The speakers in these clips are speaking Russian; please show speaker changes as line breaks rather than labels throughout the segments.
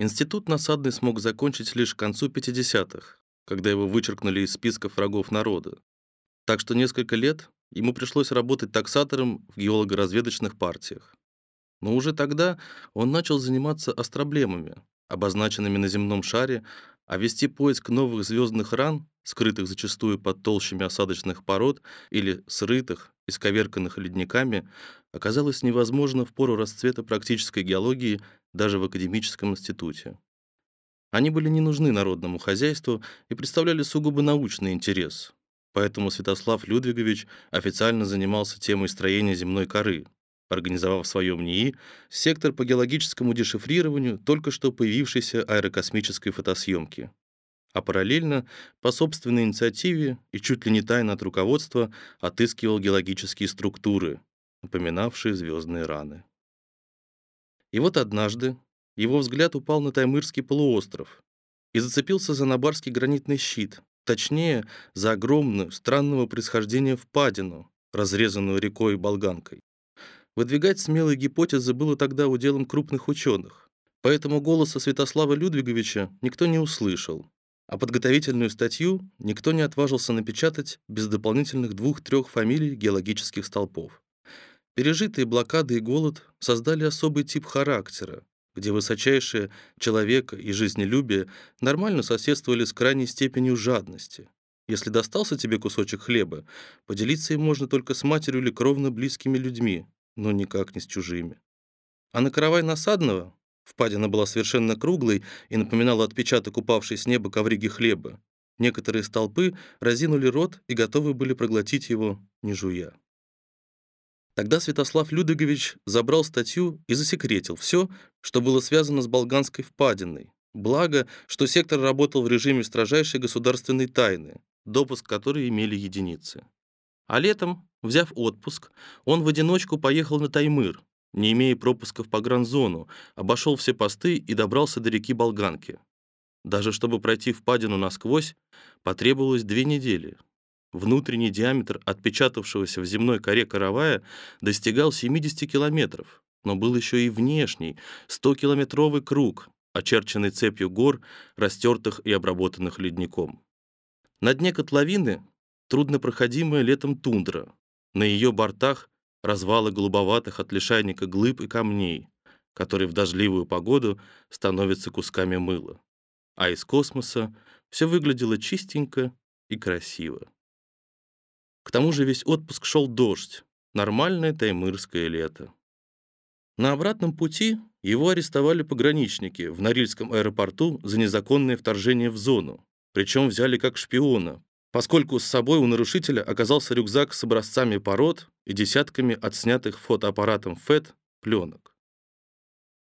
Институт насадный смог закончить лишь к концу 50-х, когда его вычеркнули из списков врагов народа. Так что несколько лет ему пришлось работать таксатором в геолого-разведочных партиях. Но уже тогда он начал заниматься астроблемами, обозначенными на земном шаре, а вести поиск новых звездных ран, скрытых зачастую под толщами осадочных пород или срытых, исковерканных ледниками, оказалось невозможно в пору расцвета практической геологии даже в академическом институте. Они были не нужны народному хозяйству и представляли сугубо научный интерес. Поэтому Святослав Людвигович официально занимался темой строения земной коры, организовав в своем НИИ сектор по геологическому дешифрированию только что появившейся аэрокосмической фотосъемки. А параллельно, по собственной инициативе и чуть ли не тайно от руководства, отыскивал геологические структуры, напоминавшие звездные раны. И вот однажды его взгляд упал на Таймырский полуостров и зацепился за Набарский гранитный щит, точнее, за огромную, странного происхождения впадину, разрезанную рекой Болганкой. Выдвигать смелые гипотезы было тогда уделом крупных ученых, поэтому голоса Святослава Людвиговича никто не услышал, а подготовительную статью никто не отважился напечатать без дополнительных двух-трех фамилий геологических столпов. Пережитые блокады и голод создали особый тип характера, где высочайшее человека и жизнелюбие нормально соседствовали с крайней степенью жадности. Если достался тебе кусочек хлеба, поделиться им можно только с матерью или кровно близкими людьми, но никак не с чужими. А на каравай насадного впадина была совершенно круглой и напоминала отпечаток упавшей с неба ковриги хлеба. Некоторые столпы разинули рот и готовы были проглотить его, не жуя. Тогда Святослав Людогович забрал статью и засекретил все, что было связано с Болганской впадиной. Благо, что сектор работал в режиме строжайшей государственной тайны, допуск которой имели единицы. А летом, взяв отпуск, он в одиночку поехал на Таймыр, не имея пропуска в погранзону, обошел все посты и добрался до реки Болганки. Даже чтобы пройти впадину насквозь, потребовалось две недели. Внутренний диаметр отпечатавшегося в земной коре каравая достигал 70 километров, но был еще и внешний, 100-километровый круг, очерченный цепью гор, растертых и обработанных ледником. На дне котловины труднопроходимая летом тундра. На ее бортах развалы голубоватых от лишайника глыб и камней, которые в дождливую погоду становятся кусками мыла. А из космоса все выглядело чистенько и красиво. К тому же весь отпуск шел дождь, нормальное таймырское лето. На обратном пути его арестовали пограничники в Норильском аэропорту за незаконное вторжение в зону, причем взяли как шпиона, поскольку с собой у нарушителя оказался рюкзак с образцами пород и десятками отснятых фотоаппаратом ФЭТ пленок.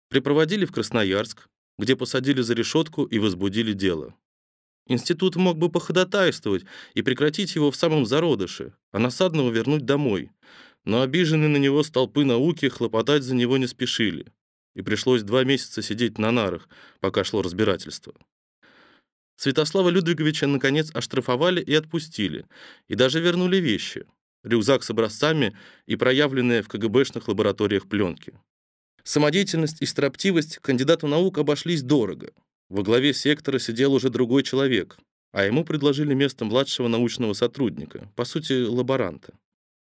Припроводили в Красноярск, где посадили за решетку и возбудили дело. Институт мог бы походатайствовать и прекратить его в самом зародыше, а насадного вернуть домой. Но обиженные на него столпы науки хлопотать за него не спешили. И пришлось два месяца сидеть на нарах, пока шло разбирательство. Святослава Людвиговича, наконец, оштрафовали и отпустили, и даже вернули вещи — рюкзак с образцами и проявленные в КГБшных лабораториях пленки. Самодеятельность и строптивость кандидату наук обошлись дорого. Во главе сектора сидел уже другой человек, а ему предложили место младшего научного сотрудника, по сути, лаборанта.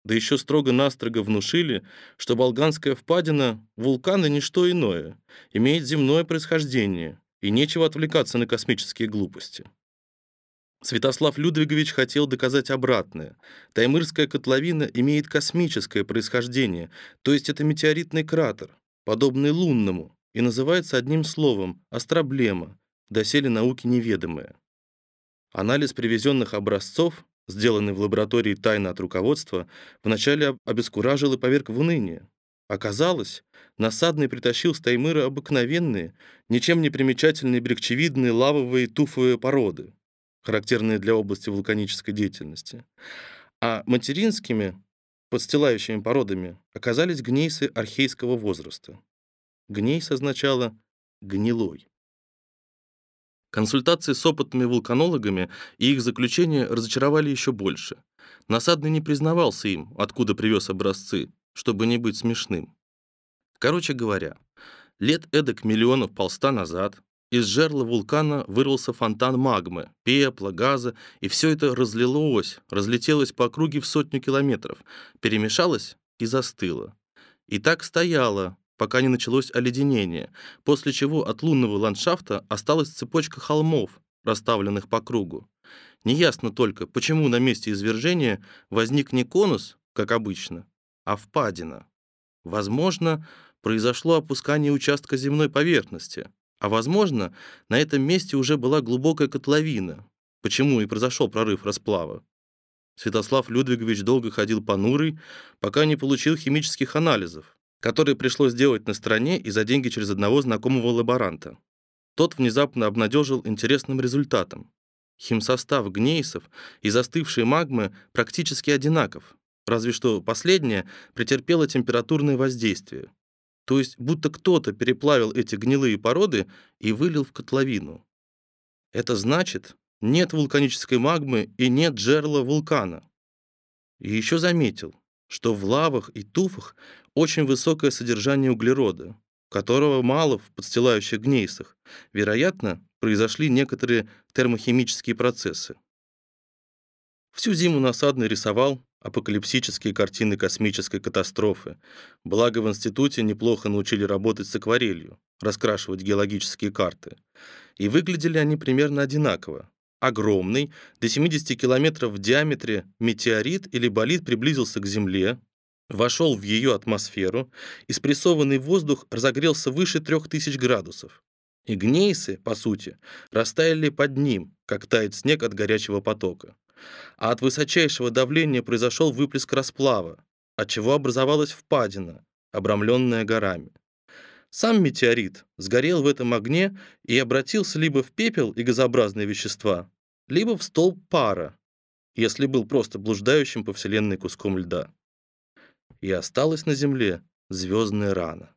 Да еще строго-настрого внушили, что Болганская впадина — вулкан и ничто иное, имеет земное происхождение, и нечего отвлекаться на космические глупости. Святослав Людвигович хотел доказать обратное. Таймырская котловина имеет космическое происхождение, то есть это метеоритный кратер, подобный лунному, и называется одним словом — астроблема, доселе науки неведомая. Анализ привезенных образцов, сделанный в лаборатории тайно от руководства, вначале обескуражил и поверг в уныние. Оказалось, насадный притащил с Таймыра обыкновенные, ничем не примечательные брекчевидные лавовые туфовые породы, характерные для области вулканической деятельности. А материнскими, подстилающими породами, оказались гнейсы архейского возраста. Гнейс означало «гнилой». Консультации с опытными вулканологами и их заключения разочаровали еще больше. Насадный не признавался им, откуда привез образцы, чтобы не быть смешным. Короче говоря, Лет эдак миллионов полста назад из жерла вулкана вырвался фонтан магмы, пепла, газа, и все это разлилось, разлетелось по округе в сотню километров, перемешалось и застыло. И так стояло, пока не началось оледенение, после чего от лунного ландшафта осталась цепочка холмов, расставленных по кругу. Неясно только, почему на месте извержения возник не конус, как обычно, а впадина. Возможно, произошло опускание участка земной поверхности, а возможно, на этом месте уже была глубокая котловина, почему и произошел прорыв расплава. Святослав Людвигович долго ходил понурый, пока не получил химических анализов, которые пришлось делать на стороне и за деньги через одного знакомого лаборанта. Тот внезапно обнадежил интересным результатом. Химсостав гнейсов и застывшей магмы практически одинаков, разве что последняя претерпела температурное воздействие. То есть будто кто-то переплавил эти гнилые породы и вылил в котловину. Это значит, нет вулканической магмы и нет жерла вулкана. И еще заметил, что в лавах и туфах очень высокое содержание углерода, которого мало в подстилающих гнейсах. Вероятно, произошли некоторые термохимические процессы. Всю зиму насадный рисовал апокалипсические картины космической катастрофы. Благо в институте неплохо научили работать с акварелью, раскрашивать геологические карты. И выглядели они примерно одинаково. Огромный, до 70 километров в диаметре метеорит или болид приблизился к Земле, вошел в ее атмосферу, и спрессованный воздух разогрелся выше 3000 градусов. И гнейсы, по сути, растаяли под ним, как тает снег от горячего потока а от высочайшего давления произошел выплеск расплава, отчего образовалась впадина, обрамленная горами. Сам метеорит сгорел в этом огне и обратился либо в пепел и газообразные вещества, либо в столб пара, если был просто блуждающим по Вселенной куском льда. И осталась на Земле звездная рана.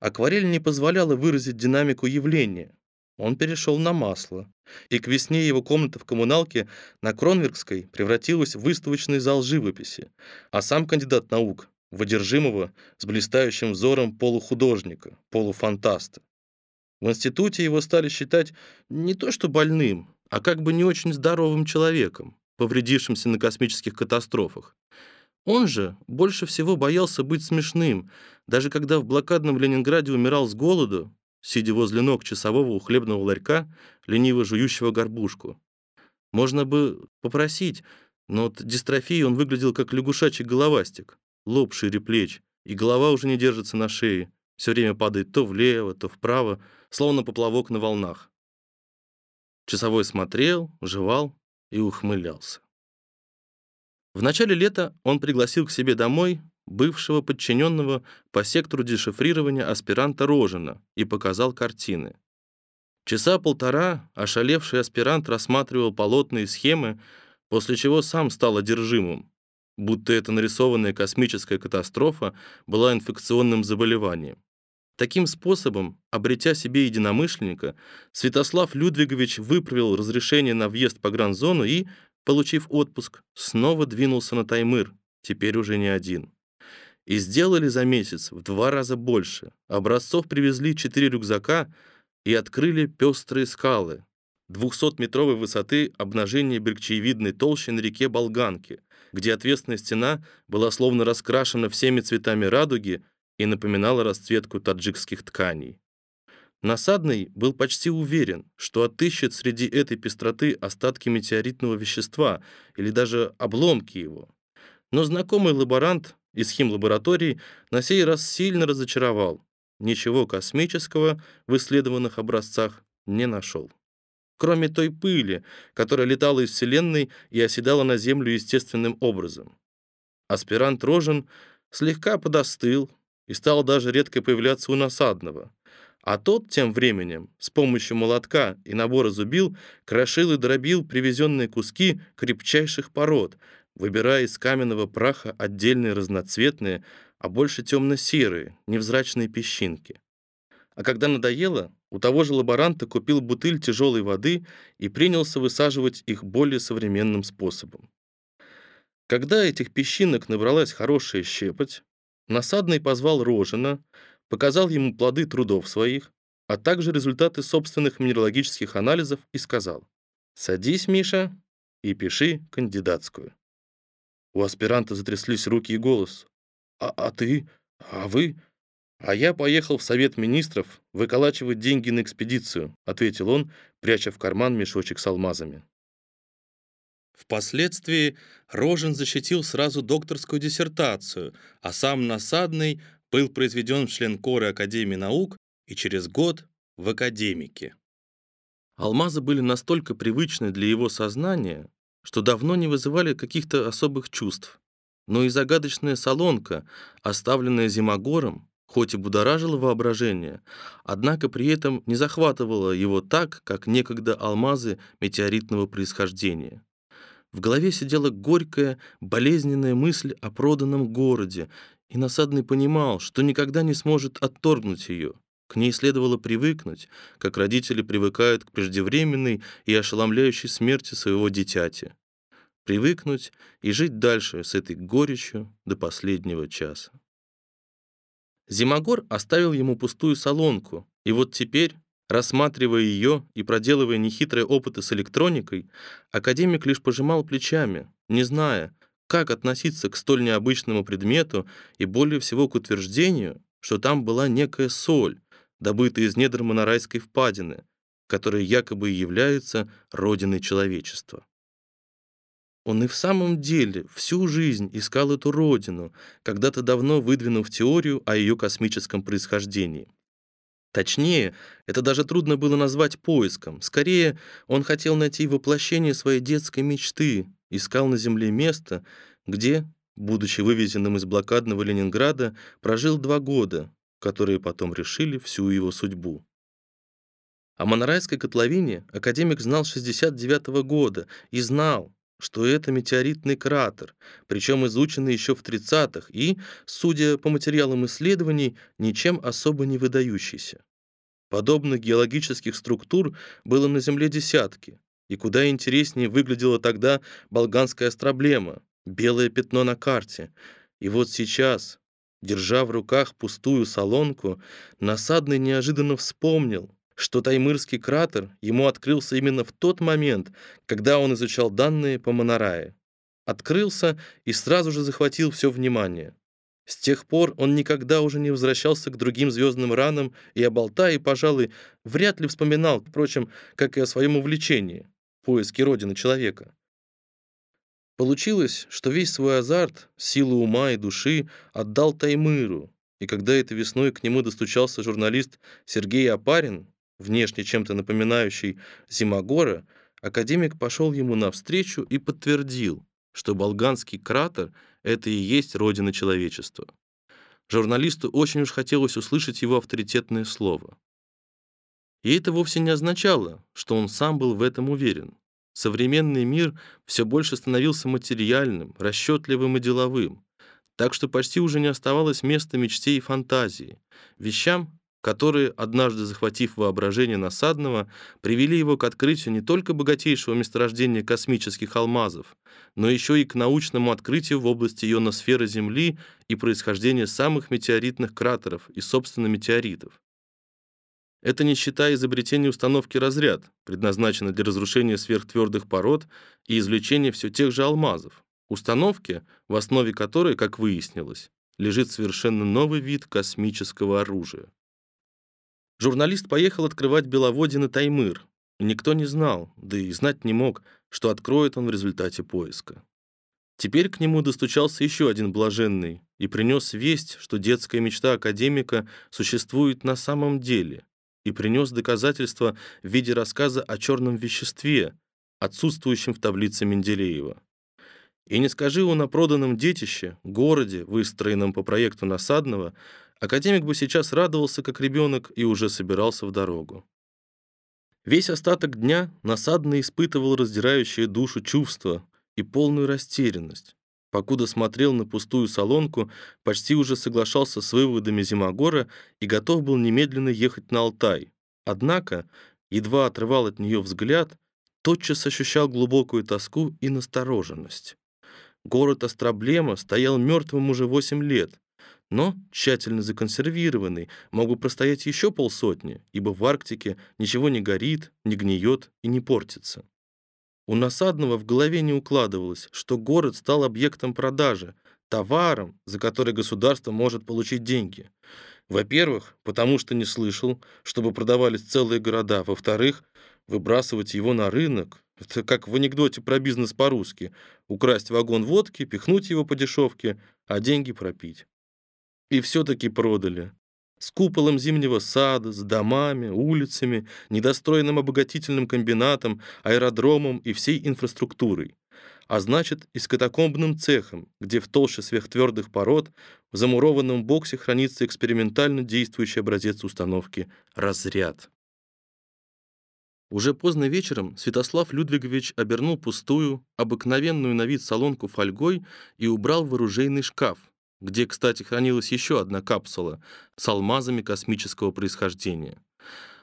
Акварель не позволяла выразить динамику явления, он перешел на масло, и к весне его комната в коммуналке на Кронверкской превратилась в выставочный зал живописи, а сам кандидат наук — в одержимого с блистающим взором полухудожника, полуфантаста. В институте его стали считать не то что больным, а как бы не очень здоровым человеком, повредившимся на космических катастрофах. Он же больше всего боялся быть смешным, даже когда в блокадном Ленинграде умирал с голоду, сидя возле ног часового у хлебного ларька, лениво жующего горбушку. Можно бы попросить, но от дистрофии он выглядел как лягушачий головастик, лоб шире плеч, и голова уже не держится на шее, все время падает то влево, то вправо, словно поплавок на волнах. Часовой смотрел, жевал и ухмылялся. В начале лета он пригласил к себе домой бывшего подчиненного по сектору дешифрирования аспиранта Рожина и показал картины. Часа полтора ошалевший аспирант рассматривал полотна и схемы, после чего сам стал одержимым, будто эта нарисованная космическая катастрофа была инфекционным заболеванием. Таким способом, обретя себе единомышленника, Святослав Людвигович выправил разрешение на въезд по гранд-зону и, получив отпуск, снова двинулся на Таймыр, теперь уже не один. И сделали за месяц в два раза больше. Образцов привезли четыре рюкзака и открыли пестрые скалы. 200-метровой высоты обнажение брегчаевидной толщи на реке Болганки, где отвесная стена была словно раскрашена всеми цветами радуги и напоминала расцветку таджикских тканей. Насадный был почти уверен, что отыщет среди этой пестроты остатки метеоритного вещества или даже обломки его. Но знакомый лаборант из химлаборатории на сей раз сильно разочаровал. Ничего космического в исследованных образцах не нашел. Кроме той пыли, которая летала из Вселенной и оседала на Землю естественным образом. Аспирант Рожен слегка подостыл и стал даже редко появляться у насадного. А тот тем временем с помощью молотка и набора зубил крошил и дробил привезенные куски крепчайших пород, выбирая из каменного праха отдельные разноцветные, а больше темно-серые, невзрачные песчинки. А когда надоело, у того же лаборанта купил бутыль тяжелой воды и принялся высаживать их более современным способом. Когда этих песчинок набралась хорошая щепоть, насадный позвал Рожина, показал ему плоды трудов своих, а также результаты собственных минералогических анализов и сказал «Садись, Миша, и пиши кандидатскую». У аспиранта затряслись руки и голос. «А, а ты? А вы?» «А я поехал в Совет Министров выколачивать деньги на экспедицию», ответил он, пряча в карман мешочек с алмазами. Впоследствии Рожен защитил сразу докторскую диссертацию, а сам Насадный был произведен в член коры Академии наук и через год в академике. Алмазы были настолько привычны для его сознания, что давно не вызывали каких-то особых чувств. Но и загадочная солонка, оставленная Зимогором, хоть и будоражила воображение, однако при этом не захватывала его так, как некогда алмазы метеоритного происхождения. В голове сидела горькая, болезненная мысль о проданном городе, и Насадный понимал, что никогда не сможет отторгнуть ее. К ней следовало привыкнуть, как родители привыкают к преждевременной и ошеломляющей смерти своего дитяти. Привыкнуть и жить дальше с этой горечью до последнего часа. Зимогор оставил ему пустую солонку, и вот теперь, рассматривая ее и проделывая нехитрые опыты с электроникой, академик лишь пожимал плечами, не зная, как относиться к столь необычному предмету и более всего к утверждению, что там была некая соль, добытая из недр Монорайской впадины, которая якобы и является родиной человечества. Он и в самом деле всю жизнь искал эту родину, когда-то давно выдвинув теорию о ее космическом происхождении. Точнее, это даже трудно было назвать поиском. Скорее, он хотел найти воплощение своей детской мечты, искал на Земле место, где, будучи вывезенным из блокадного Ленинграда, прожил два года, которые потом решили всю его судьбу. О Монорайской котловине академик знал 69 -го года и знал, что это метеоритный кратер, причем изученный еще в 30-х и, судя по материалам исследований, ничем особо не выдающийся. Подобных геологических структур было на Земле десятки, и куда интереснее выглядела тогда Болганская остроблема, белое пятно на карте. И вот сейчас, держа в руках пустую солонку, Насадный неожиданно вспомнил, что Таймырский кратер ему открылся именно в тот момент, когда он изучал данные по Монорае. Открылся и сразу же захватил все внимание. С тех пор он никогда уже не возвращался к другим звездным ранам и о Болтае, пожалуй, вряд ли вспоминал, впрочем, как и о своем увлечении — поиске родины человека. Получилось, что весь свой азарт, силу ума и души отдал Таймыру, и когда этой весной к нему достучался журналист Сергей Апарин, внешне чем-то напоминающий Зимогора, академик пошел ему навстречу и подтвердил, что Болганский кратер — это и есть родина человечества. Журналисту очень уж хотелось услышать его авторитетное слово. И это вовсе не означало, что он сам был в этом уверен. Современный мир все больше становился материальным, расчетливым и деловым, так что почти уже не оставалось места мечте и фантазии, вещам, которые, однажды захватив воображение Насадного, привели его к открытию не только богатейшего месторождения космических алмазов, но еще и к научному открытию в области ионосферы Земли и происхождения самых метеоритных кратеров и, собственно, метеоритов. Это не считая изобретения установки «Разряд», предназначенной для разрушения сверхтвердых пород и извлечения все тех же алмазов. Установки, в основе которой, как выяснилось, лежит совершенно новый вид космического оружия. Журналист поехал открывать Беловодье на Таймыр, и никто не знал, да и знать не мог, что откроет он в результате поиска. Теперь к нему достучался еще один блаженный и принес весть, что детская мечта академика существует на самом деле, и принес доказательства в виде рассказа о черном веществе, отсутствующем в таблице Менделеева. И не скажи он о проданном детище, городе, выстроенном по проекту Насадного, академик бы сейчас радовался как ребенок и уже собирался в дорогу. Весь остаток дня Насадный испытывал раздирающее душу чувство и полную растерянность. Покуда смотрел на пустую солонку, почти уже соглашался с выводами Зимогора и готов был немедленно ехать на Алтай. Однако, едва отрывал от нее взгляд, тотчас ощущал глубокую тоску и настороженность. Город Остроблема стоял мертвым уже восемь лет, но тщательно законсервированный, мог бы простоять еще полсотни, ибо в Арктике ничего не горит, не гниет и не портится. У Насадного в голове не укладывалось, что город стал объектом продажи, товаром, за который государство может получить деньги. Во-первых, потому что не слышал, чтобы продавались целые города. Во-вторых, выбрасывать его на рынок — это как в анекдоте про бизнес по-русски. Украсть вагон водки, пихнуть его по дешевке, а деньги пропить. И все-таки продали. С куполом зимнего сада, с домами, улицами, недостроенным обогатительным комбинатом, аэродромом и всей инфраструктурой а значит и с катакомбным цехом, где в толще сверхтвердых пород в замурованном боксе хранится экспериментально действующий образец установки «Разряд». Уже поздно вечером Святослав Людвигович обернул пустую, обыкновенную на вид солонку фольгой и убрал в оружейный шкаф, где, кстати, хранилась еще одна капсула с алмазами космического происхождения.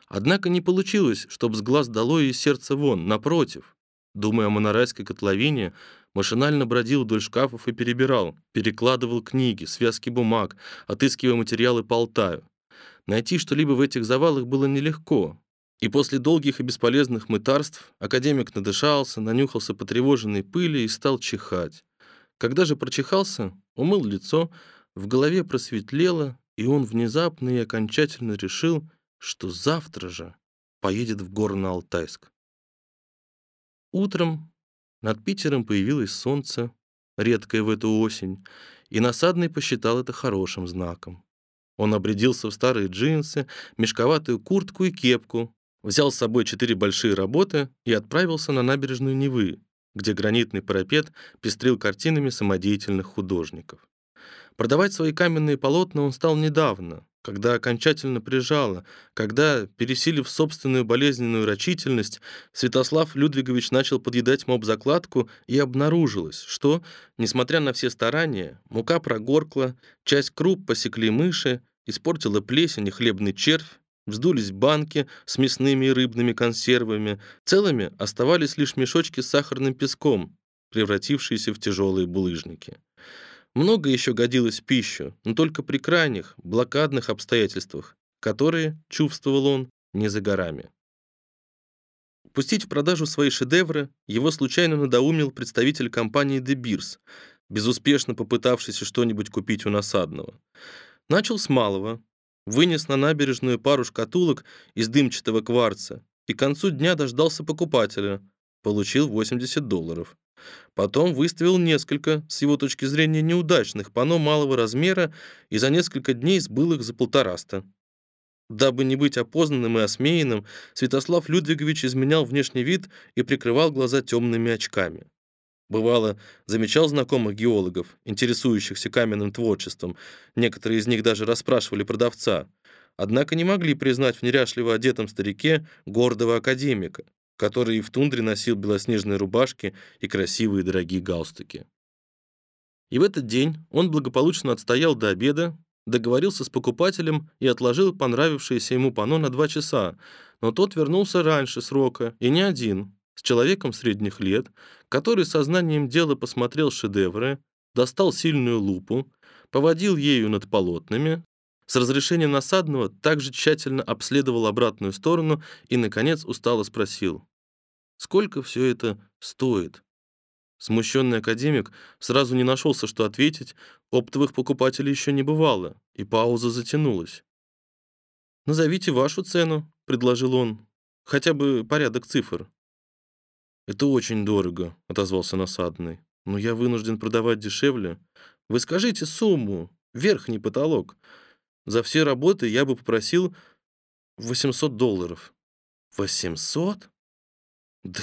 Однако не получилось, чтобы с глаз долой и сердце вон, напротив. Думая о монорайской котловине, машинально бродил вдоль шкафов и перебирал, перекладывал книги, связки бумаг, отыскивая материалы по Алтаю. Найти что-либо в этих завалах было нелегко, и после долгих и бесполезных мытарств академик надышался, нанюхался потревоженной пыли и стал чихать. Когда же прочихался, умыл лицо, в голове просветлело, и он внезапно и окончательно решил, что завтра же поедет в Горно-Алтайск. Утром над Питером появилось солнце, редкое в эту осень, и Насадный посчитал это хорошим знаком. Он обрядился в старые джинсы, мешковатую куртку и кепку, взял с собой четыре большие работы и отправился на набережную Невы, где гранитный парапет пестрил картинами самодеятельных художников. Продавать свои каменные полотна он стал недавно, когда окончательно прижало, когда, пересилив собственную болезненную рачительность, Святослав Людвигович начал подъедать моб-закладку, и обнаружилось, что, несмотря на все старания, мука прогоркла, часть круп посекли мыши, испортила плесень и хлебный червь, вздулись банки с мясными и рыбными консервами, целыми оставались лишь мешочки с сахарным песком, превратившиеся в тяжелые булыжники. Много еще годилось в пищу, но только при крайних, блокадных обстоятельствах, которые, чувствовал он, не за горами. Пустить в продажу свои шедевры его случайно надоумил представитель компании De Beers, безуспешно попытавшийся что-нибудь купить у насадного. Начал с малого, вынес на набережную пару шкатулок из дымчатого кварца и к концу дня дождался покупателя, получил 80 долларов. Потом выставил несколько, с его точки зрения, неудачных панно малого размера и за несколько дней сбыл их за полтораста. Дабы не быть опознанным и осмеянным, Святослав Людвигович изменял внешний вид и прикрывал глаза темными очками. Бывало, замечал знакомых геологов, интересующихся каменным творчеством. Некоторые из них даже расспрашивали продавца. Однако не могли признать в неряшливо одетом старике гордого академика, который и в тундре носил белоснежные рубашки и красивые дорогие галстуки. И в этот день он благополучно отстоял до обеда, договорился с покупателем и отложил понравившееся ему панно на два часа, но тот вернулся раньше срока, и не один, с человеком средних лет, который сознанием дела посмотрел шедевры, достал сильную лупу, поводил ею над полотнами, с разрешения насадного также тщательно обследовал обратную сторону и, наконец, устало спросил, «Сколько все это стоит?» Смущенный академик сразу не нашелся, что ответить, оптовых покупателей еще не бывало, и пауза затянулась. «Назовите вашу цену», — предложил он, — «хотя бы порядок цифр». «Это очень дорого», — отозвался насадный, «но я вынужден продавать дешевле. Вы скажите сумму, верхний потолок. За все работы я бы попросил 800 долларов. 800? Да,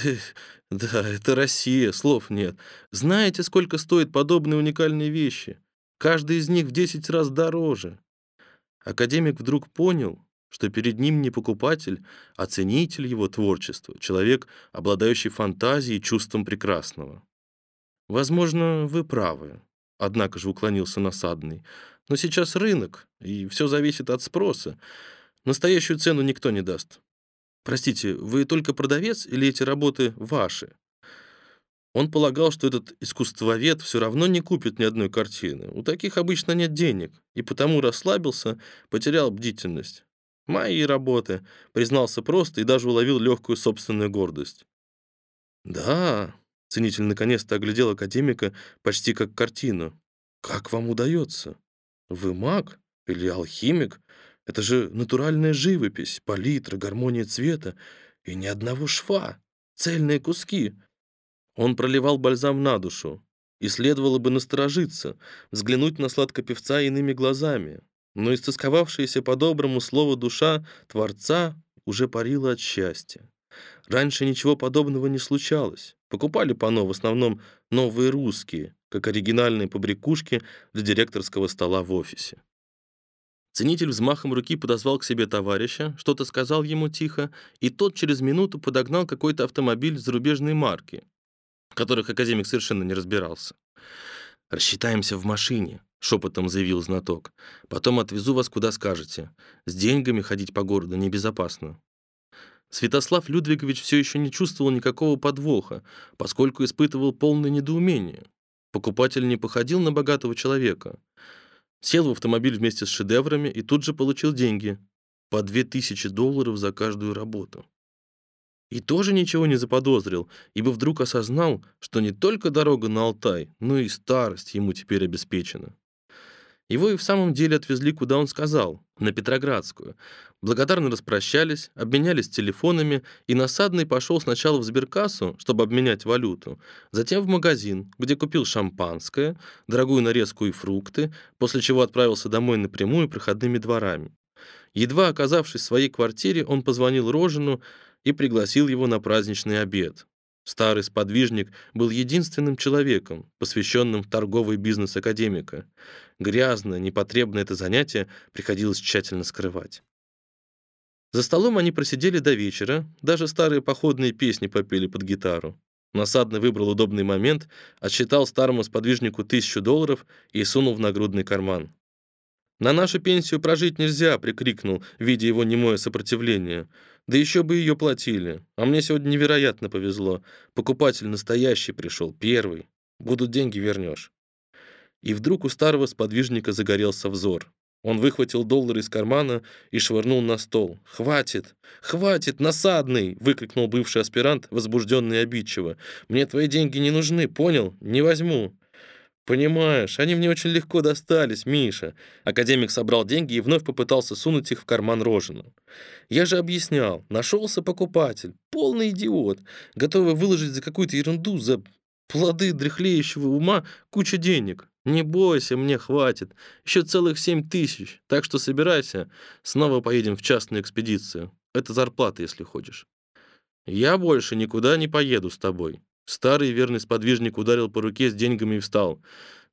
да, это Россия, слов нет. Знаете, сколько стоят подобные уникальные вещи? Каждый из них в 10 раз дороже. Академик вдруг понял, что перед ним не покупатель, а ценитель его творчества, человек, обладающий фантазией и чувством прекрасного. Возможно, вы правы, однако же уклонился насадный. Но сейчас рынок, и все зависит от спроса. Настоящую цену никто не даст. Простите, вы только продавец или эти работы ваши? Он полагал, что этот искусствовед все равно не купит ни одной картины. У таких обычно нет денег, и потому расслабился, потерял бдительность. «Мои работы», — признался просто и даже уловил легкую собственную гордость. «Да», — ценитель наконец-то оглядел академика почти как картину. «Как вам удается? Вы маг или алхимик? Это же натуральная живопись, палитра, гармония цвета и ни одного шва, цельные куски. Он проливал бальзам на душу, и следовало бы насторожиться, взглянуть на сладкопевца иными глазами. Но истосковавшаяся по-доброму слово душа Творца уже парила от счастья. Раньше ничего подобного не случалось. Покупали пано в основном новые русские, как оригинальные побрякушки для директорского стола в офисе. Ценитель взмахом руки подозвал к себе товарища, что-то сказал ему тихо, и тот через минуту подогнал какой-то автомобиль зарубежной марки, в которых академик совершенно не разбирался. «Рассчитаемся в машине», — шепотом заявил знаток. «Потом отвезу вас куда скажете. С деньгами ходить по городу небезопасно». Святослав Людвигович все еще не чувствовал никакого подвоха, поскольку испытывал полное недоумение. Покупатель не походил на богатого человека. Сел в автомобиль вместе с шедеврами и тут же получил деньги. По 2000 долларов за каждую работу. И тоже ничего не заподозрил, ибо вдруг осознал, что не только дорога на Алтай, но и старость ему теперь обеспечена. Его и в самом деле отвезли, куда он сказал, на Петроградскую. Благодарно распрощались, обменялись телефонами, и насадный пошел сначала в сберкассу, чтобы обменять валюту, затем в магазин, где купил шампанское, дорогую нарезку и фрукты, после чего отправился домой напрямую проходными дворами. Едва оказавшись в своей квартире, он позвонил Рожину и пригласил его на праздничный обед. Старый сподвижник был единственным человеком, посвященным в торговый бизнес академика. Грязно, непотребно это занятие приходилось тщательно скрывать. За столом они просидели до вечера, даже старые походные песни попели под гитару. Насадный выбрал удобный момент, отсчитал старому сподвижнику тысячу долларов и сунул в нагрудный карман. «На нашу пенсию прожить нельзя!» — прикрикнул, видя его немое сопротивление. «Да еще бы ее платили. А мне сегодня невероятно повезло. Покупатель настоящий пришел, первый. Будут деньги, вернешь». И вдруг у старого сподвижника загорелся взор. Он выхватил доллар из кармана и швырнул на стол. «Хватит! Хватит! Насадный!» — выкрикнул бывший аспирант, возбужденный обидчиво. «Мне твои деньги не нужны, понял? Не возьму!» «Понимаешь, они мне очень легко достались, Миша». Академик собрал деньги и вновь попытался сунуть их в карман Рожину. «Я же объяснял, нашелся покупатель, полный идиот, готовый выложить за какую-то ерунду, за плоды дряхлеющего ума кучу денег. Не бойся, мне хватит. Еще целых семь тысяч, так что собирайся, снова поедем в частную экспедицию. Это зарплата, если хочешь». «Я больше никуда не поеду с тобой. Старый верный сподвижник ударил по руке с деньгами и встал.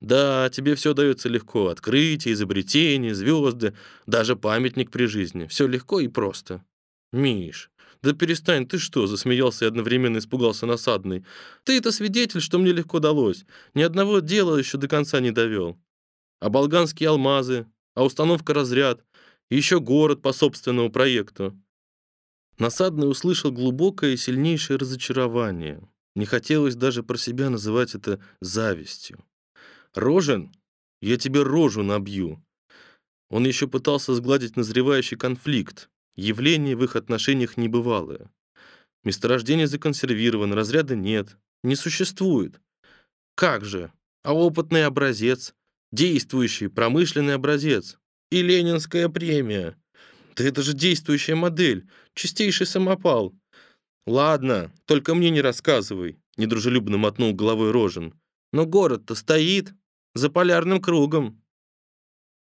«Да, тебе все дается легко. Открытие, изобретение, звезды, даже памятник при жизни. Все легко и просто». «Миш, да перестань, ты что?» — засмеялся и одновременно испугался насадный. «Ты это свидетель, что мне легко далось. Ни одного дела еще до конца не довел. А болганские алмазы, а установка разряд, и еще город по собственному проекту». Насадный услышал глубокое и сильнейшее разочарование. Не хотелось даже про себя называть это завистью. «Рожен, я тебе рожу набью!» Он еще пытался сгладить назревающий конфликт. Явление в их отношениях небывалое. Месторождение законсервировано, разряда нет, не существует. Как же? А опытный образец, действующий промышленный образец и ленинская премия. Да это же действующая модель, чистейший самопал. «Ладно, только мне не рассказывай», — недружелюбно мотнул головой Рожен. «Но город-то стоит, за полярным кругом».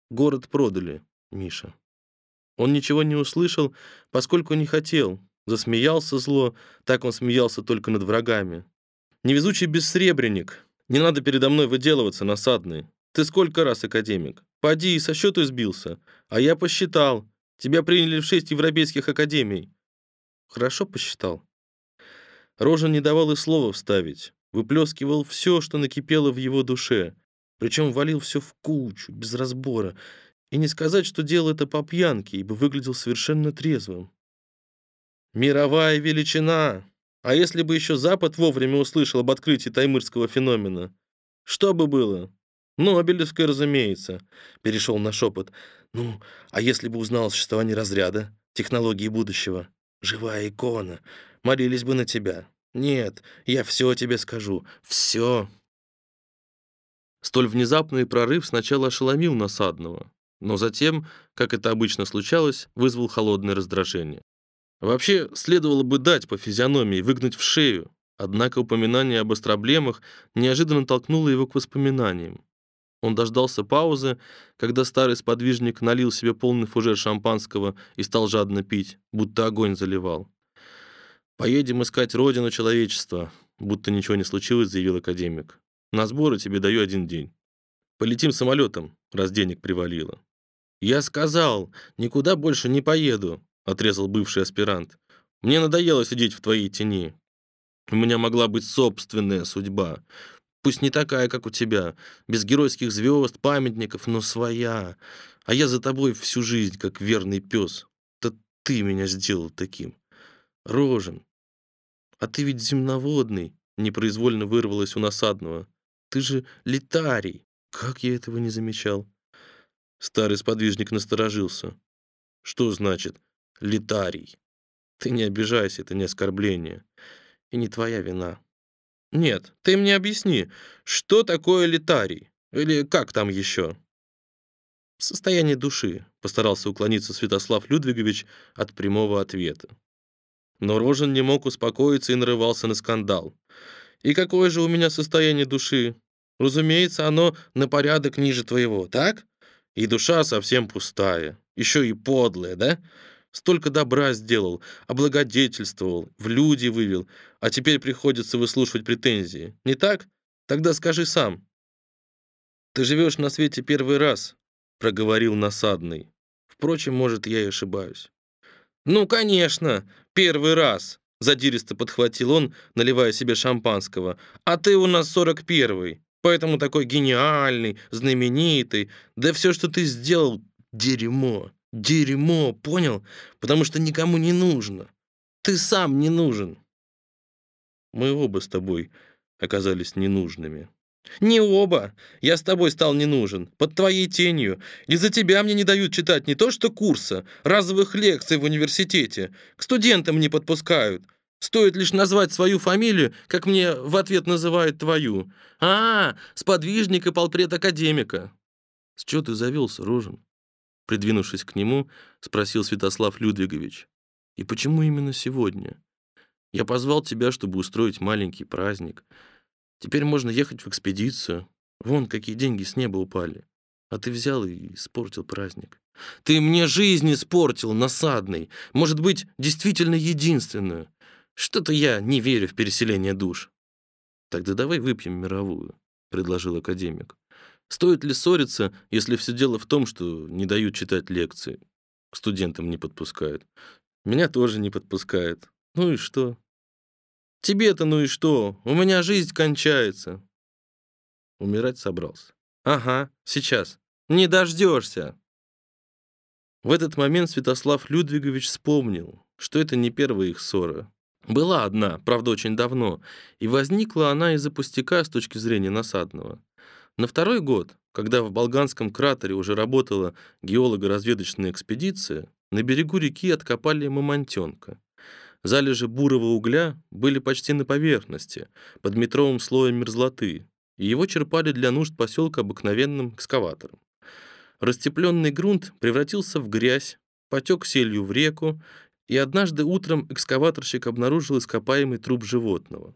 Город продали, Миша. Он ничего не услышал, поскольку не хотел. Засмеялся зло, так он смеялся только над врагами. «Невезучий бессребренник, не надо передо мной выделываться, насадный. Ты сколько раз академик? Поди, со счету сбился. А я посчитал. Тебя приняли в шесть европейских академий». «Хорошо посчитал?» Рожен не давал и слова вставить, выплескивал все, что накипело в его душе, причем валил все в кучу, без разбора, и не сказать, что делал это по пьянке, ибо выглядел совершенно трезвым. «Мировая величина! А если бы еще Запад вовремя услышал об открытии таймырского феномена? Что бы было? Нобелевское, разумеется. Перешел на шепот. Ну, а если бы узнал о существовании разряда, технологии будущего? Живая икона. Молились бы на тебя. Нет, я все тебе скажу. Все. Столь внезапный прорыв сначала ошеломил Насадного, но затем, как это обычно случалось, вызвал холодное раздражение. Вообще, следовало бы дать по физиономии, выгнать в шею, однако упоминание об остроблемах неожиданно толкнуло его к воспоминаниям. Он дождался паузы, когда старый сподвижник налил себе полный фужер шампанского и стал жадно пить, будто огонь заливал. «Поедем искать родину человечества», будто ничего не случилось, заявил академик. «На сборы тебе даю один день. Полетим самолетом, раз денег привалило». «Я сказал, никуда больше не поеду», отрезал бывший аспирант. «Мне надоело сидеть в твоей тени. У меня могла быть собственная судьба. Пусть не такая, как у тебя, без геройских звезд, памятников, но своя. А я за тобой всю жизнь, как верный пес. Да ты меня сделал таким. Рожен. А ты ведь земноводный, непроизвольно вырвалось у насадного. Ты же летарий. Как я этого не замечал? Старый сподвижник насторожился. Что значит летарий? Ты не обижайся, это не оскорбление. И не твоя вина. Нет, ты мне объясни, что такое летарий? Или как там еще? Состояние души, постарался уклониться Святослав Людвигович от прямого ответа. Но Рожен не мог успокоиться и нарывался на скандал. И какое же у меня состояние души? Разумеется, оно на порядок ниже твоего, так? И душа совсем пустая, еще и подлая, да? Столько добра сделал, облагодетельствовал, в люди вывел, а теперь приходится выслушивать претензии. Не так? Тогда скажи сам. Ты живешь на свете первый раз, проговорил насадный. Впрочем, может, я и ошибаюсь. Ну, конечно, первый раз, задиристо подхватил он, наливая себе шампанского. А ты у нас сорок первый, поэтому такой гениальный, знаменитый. Да все, что ты сделал, дерьмо. Дерьмо, понял? Потому что никому не нужно. Ты сам не нужен. Мы оба с тобой оказались ненужными. Не оба. Я с тобой стал не нужен. Под твоей тенью. Из-за тебя мне не дают читать не то что курса, разовых лекций в университете. К студентам не подпускают. Стоит лишь назвать свою фамилию, как мне в ответ называют твою. А, сподвижник и полпред академика. С чего ты завелся, Рожен? Придвинувшись к нему, спросил Святослав Людвигович. «И почему именно сегодня? Я позвал тебя, чтобы устроить маленький праздник. Теперь можно ехать в экспедицию. Вон, какие деньги с неба упали. А ты взял и испортил праздник. Ты мне жизнь испортил, насадный. Может быть, действительно единственную. Что-то я не верю в переселение душ. Тогда давай выпьем мировую, предложил академик. Стоит ли ссориться, если все дело в том, что не дают читать лекции? К студентам не подпускают. Меня тоже не подпускают. Ну и что? Тебе-то ну и что? У меня жизнь кончается. Умирать собрался. Ага, сейчас. Не дождешься. В этот момент Святослав Людвигович вспомнил, что это не первая их ссора. Была одна, правда, очень давно, и возникла она из-за пустяка с точки зрения насадного. На второй год, когда в Болганском кратере уже работала геолого-разведочная экспедиция, на берегу реки откопали мамонтенка. Залежи бурого угля были почти на поверхности, под метровым слоем мерзлоты, и его черпали для нужд поселка обыкновенным экскаватором. Растепленный грунт превратился в грязь, потек селью в реку, и однажды утром экскаваторщик обнаружил ископаемый труп животного.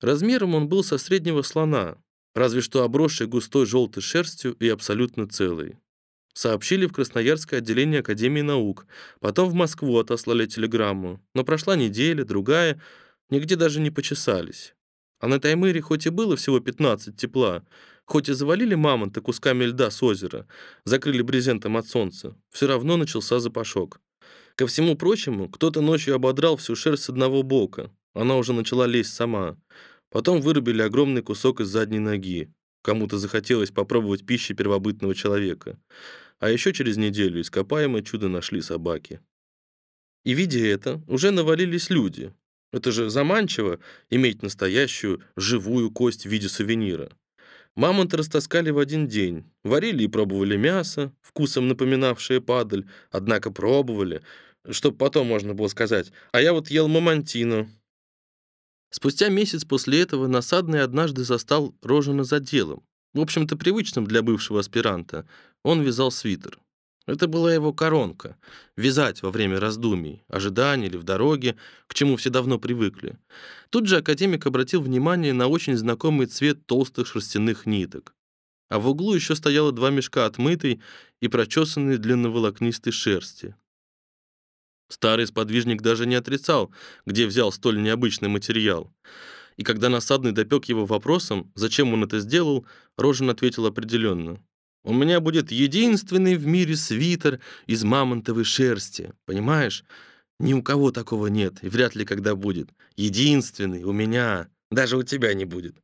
Размером он был со среднего слона, разве что обросший густой желтой шерстью и абсолютно целый. Сообщили в Красноярское отделение Академии наук, потом в Москву отослали телеграмму, но прошла неделя, другая, нигде даже не почесались. А на Таймыре хоть и было всего 15 тепла, хоть и завалили мамонта кусками льда с озера, закрыли брезентом от солнца, все равно начался запашок. Ко всему прочему, кто-то ночью ободрал всю шерсть с одного бока. Она уже начала лезть сама. Потом вырубили огромный кусок из задней ноги. Кому-то захотелось попробовать пищи первобытного человека. А еще через неделю ископаемое чудо нашли собаки. И видя это, уже навалились люди. Это же заманчиво иметь настоящую живую кость в виде сувенира. Мамонты растаскали в один день, варили и пробовали мясо, вкусом напоминавшее падаль, однако пробовали, чтобы потом можно было сказать, а я вот ел мамонтину. Спустя месяц после этого Насадный однажды застал Рожина за делом, в общем-то привычным для бывшего аспиранта. Он вязал свитер. Это была его коронка — вязать во время раздумий, ожиданий или в дороге, к чему все давно привыкли. Тут же академик обратил внимание на очень знакомый цвет толстых шерстяных ниток. А в углу еще стояло два мешка отмытой и прочесанной длинноволокнистой шерсти. Старый сподвижник даже не отрицал, где взял столь необычный материал. И когда насадный допек его вопросом, зачем он это сделал, Рожин ответил определенно. У меня будет единственный в мире свитер из мамонтовой шерсти. Понимаешь? Ни у кого такого нет, и вряд ли когда будет. Единственный у меня. Даже у тебя не будет.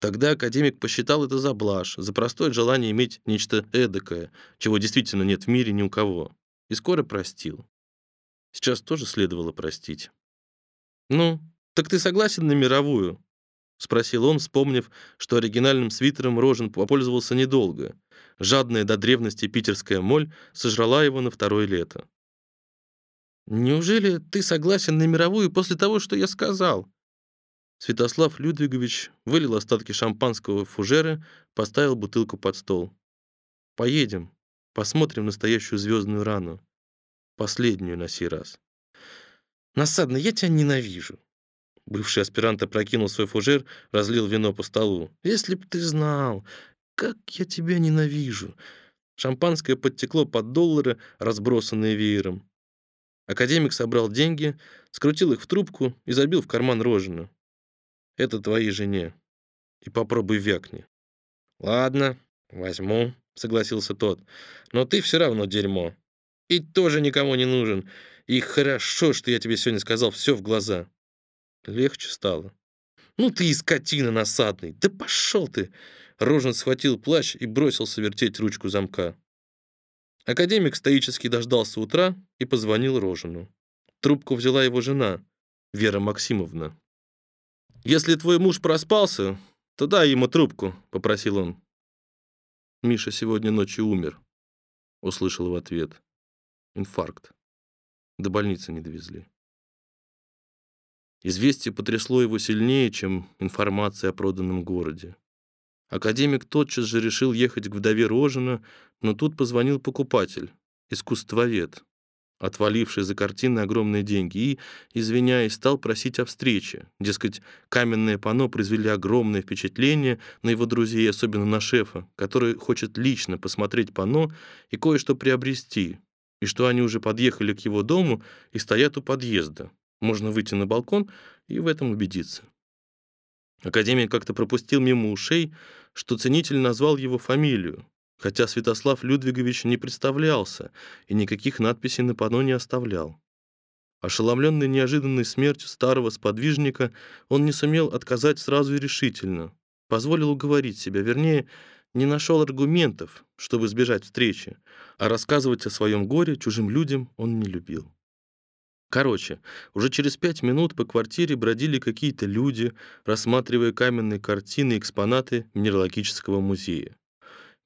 Тогда академик посчитал это за блажь, за простое желание иметь нечто эдакое, чего действительно нет в мире ни у кого. И скоро простил. Сейчас тоже следовало простить. «Ну, так ты согласен на мировую?» — спросил он, вспомнив, что оригинальным свитером Рожен попользовался недолго. Жадная до древности питерская моль сожрала его на второе лето. «Неужели ты согласен на мировую после того, что я сказал?» Святослав Людвигович вылил остатки шампанского в фужеры, поставил бутылку под стол. «Поедем, посмотрим настоящую звездную рану. Последнюю на сей раз». «Насадно, я тебя ненавижу», Бывший аспирант опрокинул свой фужер, разлил вино по столу. «Если б ты знал, как я тебя ненавижу!» Шампанское подтекло под доллары, разбросанные веером. Академик собрал деньги, скрутил их в трубку и забил в карман Рожину. «Это твоей жене. И попробуй вякни». «Ладно, возьму», — согласился тот. «Но ты все равно дерьмо. И тоже никому не нужен. И хорошо, что я тебе сегодня сказал все в глаза». Легче стало. «Ну ты и скотина насадный! Да пошел ты!» Рожен схватил плащ и бросился вертеть ручку замка. Академик стоически дождался утра и позвонил Рожину. Трубку взяла его жена, Вера Максимовна. «Если твой муж проспался, то дай ему трубку», — попросил он. «Миша сегодня ночью умер», — услышал в ответ. «Инфаркт. До больницы не довезли». Известие потрясло его сильнее, чем информация о проданном городе. Академик тотчас же решил ехать к вдове Рожина, но тут позвонил покупатель, искусствовед, отваливший за картины огромные деньги, и, извиняясь, стал просить о встрече. Дескать, каменные панно произвели огромное впечатление на его друзей, особенно на шефа, который хочет лично посмотреть панно и кое-что приобрести, и что они уже подъехали к его дому и стоят у подъезда. Можно выйти на балкон и в этом убедиться. Академик как-то пропустил мимо ушей, что ценитель назвал его фамилию, хотя Святослав Людвигович не представлялся и никаких надписей на панно не оставлял. Ошеломленный неожиданной смертью старого сподвижника, он не сумел отказать сразу и решительно, позволил уговорить себя, вернее, не нашел аргументов, чтобы избежать встречи, а рассказывать о своем горе чужим людям он не любил. Короче, уже через пять минут по квартире бродили какие-то люди, рассматривая каменные картины и экспонаты Минералогического музея.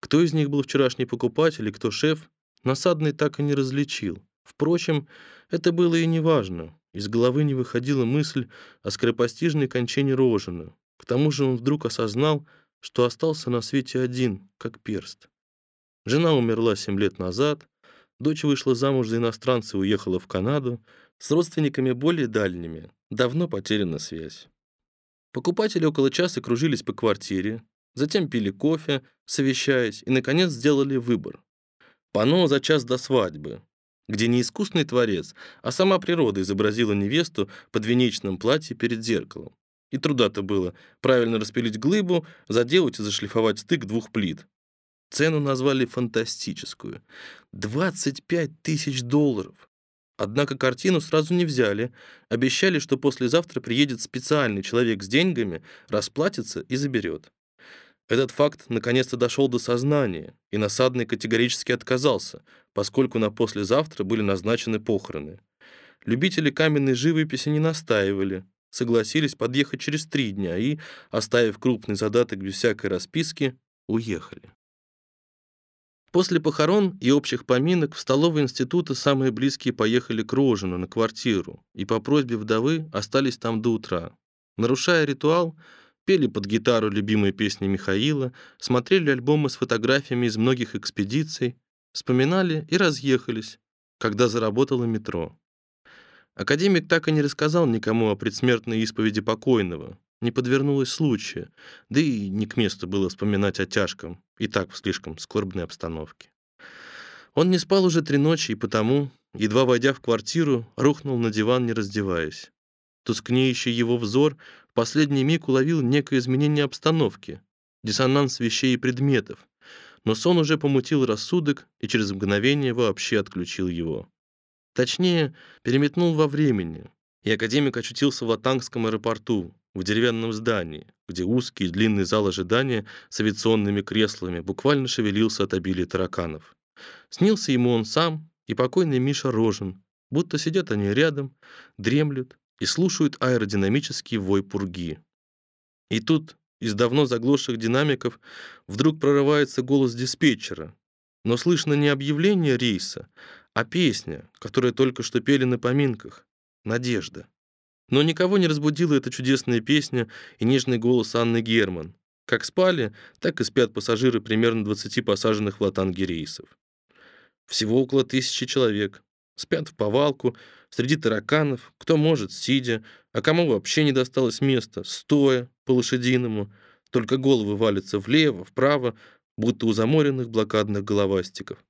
Кто из них был вчерашний покупатель и кто шеф, насадный так и не различил. Впрочем, это было и не важно. Из головы не выходила мысль о скоропостижной кончине Рожина. К тому же он вдруг осознал, что остался на свете один, как перст. Жена умерла семь лет назад, дочь вышла замуж за иностранца и уехала в Канаду, с родственниками более дальними давно потеряна связь. Покупатели около часа кружились по квартире, затем пили кофе, совещаясь, и, наконец, сделали выбор. Пано за час до свадьбы, где не искусный творец, а сама природа изобразила невесту под венечном платье перед зеркалом. И труда-то было правильно распилить глыбу, заделать и зашлифовать стык двух плит. Цену назвали фантастическую — 25 тысяч долларов. Однако картину сразу не взяли, обещали, что послезавтра приедет специальный человек с деньгами, расплатится и заберет. Этот факт наконец-то дошел до сознания, и насадный категорически отказался, поскольку на послезавтра были назначены похороны. любители каменной живописи не настаивали, согласились подъехать через три дня и, оставив крупный задаток без всякой расписки, уехали. После похорон и общих поминок в столовой института самые близкие поехали к Рожину на квартиру и по просьбе вдовы остались там до утра. Нарушая ритуал, пели под гитару любимые песни Михаила, смотрели альбомы с фотографиями из многих экспедиций, вспоминали и разъехались, когда заработало метро. Академик так и не рассказал никому о предсмертной исповеди покойного, не подвернулось случая, да и не к месту было вспоминать о тяжком, и так в слишком скорбной обстановке. Он не спал уже три ночи и потому, едва войдя в квартиру, рухнул на диван, не раздеваясь. Тускнеющий его взор в последний миг уловил некое изменение обстановки, диссонанс вещей и предметов, но сон уже помутил рассудок и через мгновение вообще отключил его. Точнее, переметнул во времени, и академик очутился в Латангском аэропорту, в деревянном здании, где узкий и длинный зал ожидания с авиационными креслами буквально шевелился от обилия тараканов. Снился ему он сам и покойный Миша Рожен, будто сидят они рядом, дремлют и слушают аэродинамический вой пурги. И тут из давно заглохших динамиков вдруг прорывается голос диспетчера, но слышно не объявление рейса, а песня, которую только что пели на поминках. Надежда. Но никого не разбудила эта чудесная песня и нежный голос Анны Герман. Как спали, так и спят пассажиры примерно 20 посаженных в Латанге рейсов. Всего около тысячи человек. Спят в повалку, среди тараканов, кто может, сидя, а кому вообще не досталось места, стоя, по-лошадиному. Только головы валятся влево, вправо, будто у заморенных блокадных головастиков.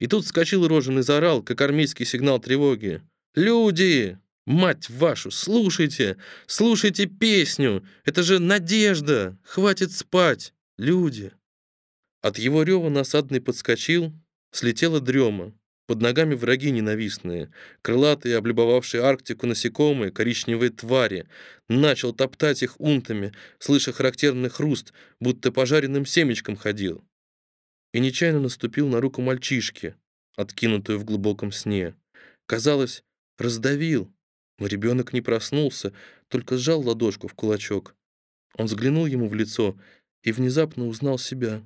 И тут вскочил Рожен и заорал, как армейский сигнал тревоги. «Люди! Мать вашу, слушайте! Слушайте песню! Это же надежда! Хватит спать! Люди!» От его рева насадный подскочил, слетела дрема. Под ногами враги ненавистные, крылатые, облюбовавшие Арктику насекомые, коричневые твари. Начал топтать их унтами, слыша характерный хруст, будто пожаренным семечком ходил и нечаянно наступил на руку мальчишки, откинутую в глубоком сне. Казалось, раздавил, но ребенок не проснулся, только сжал ладошку в кулачок. Он взглянул ему в лицо и внезапно узнал себя,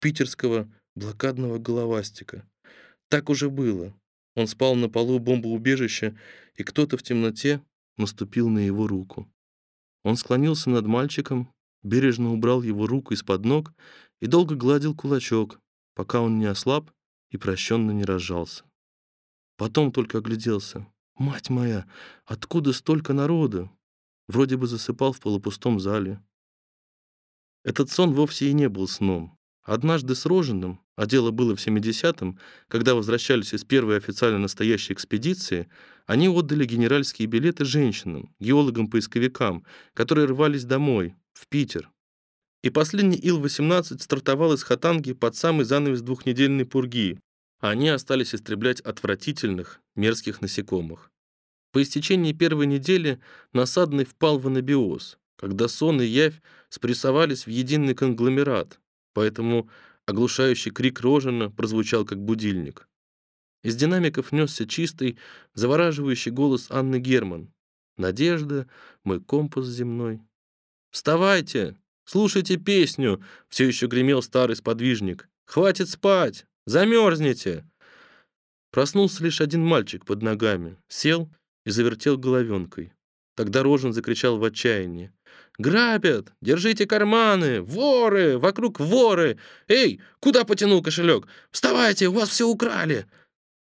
питерского блокадного головастика. Так уже было. Он спал на полу бомбоубежища, и кто-то в темноте наступил на его руку. Он склонился над мальчиком, бережно убрал его руку из-под ног и долго гладил кулачок, пока он не ослаб и прощенно не разжался. Потом только огляделся. «Мать моя, откуда столько народа?» Вроде бы засыпал в полупустом зале. Этот сон вовсе и не был сном. Однажды с Роженым, а дело было в 70-м, когда возвращались из первой официально настоящей экспедиции, они отдали генеральские билеты женщинам, геологам-поисковикам, которые рвались домой, в Питер. И последний Ил-18 стартовал из Хатанги под самый занавес двухнедельной пурги, а они остались истреблять отвратительных, мерзких насекомых. По истечении первой недели насадный впал в анабиоз, когда сон и явь спрессовались в единый конгломерат, поэтому оглушающий крик Рожина прозвучал как будильник. Из динамиков несся чистый, завораживающий голос Анны Герман. «Надежда, мой компас земной». «Вставайте! Слушайте песню!» — все еще гремел старый сподвижник. «Хватит спать! Замерзнете!» Проснулся лишь один мальчик под ногами, сел и завертел головенкой. Тогда Рожен закричал в отчаянии. «Грабят! Держите карманы! Воры! Вокруг воры! Эй, куда потянул кошелек? Вставайте, у вас все украли!»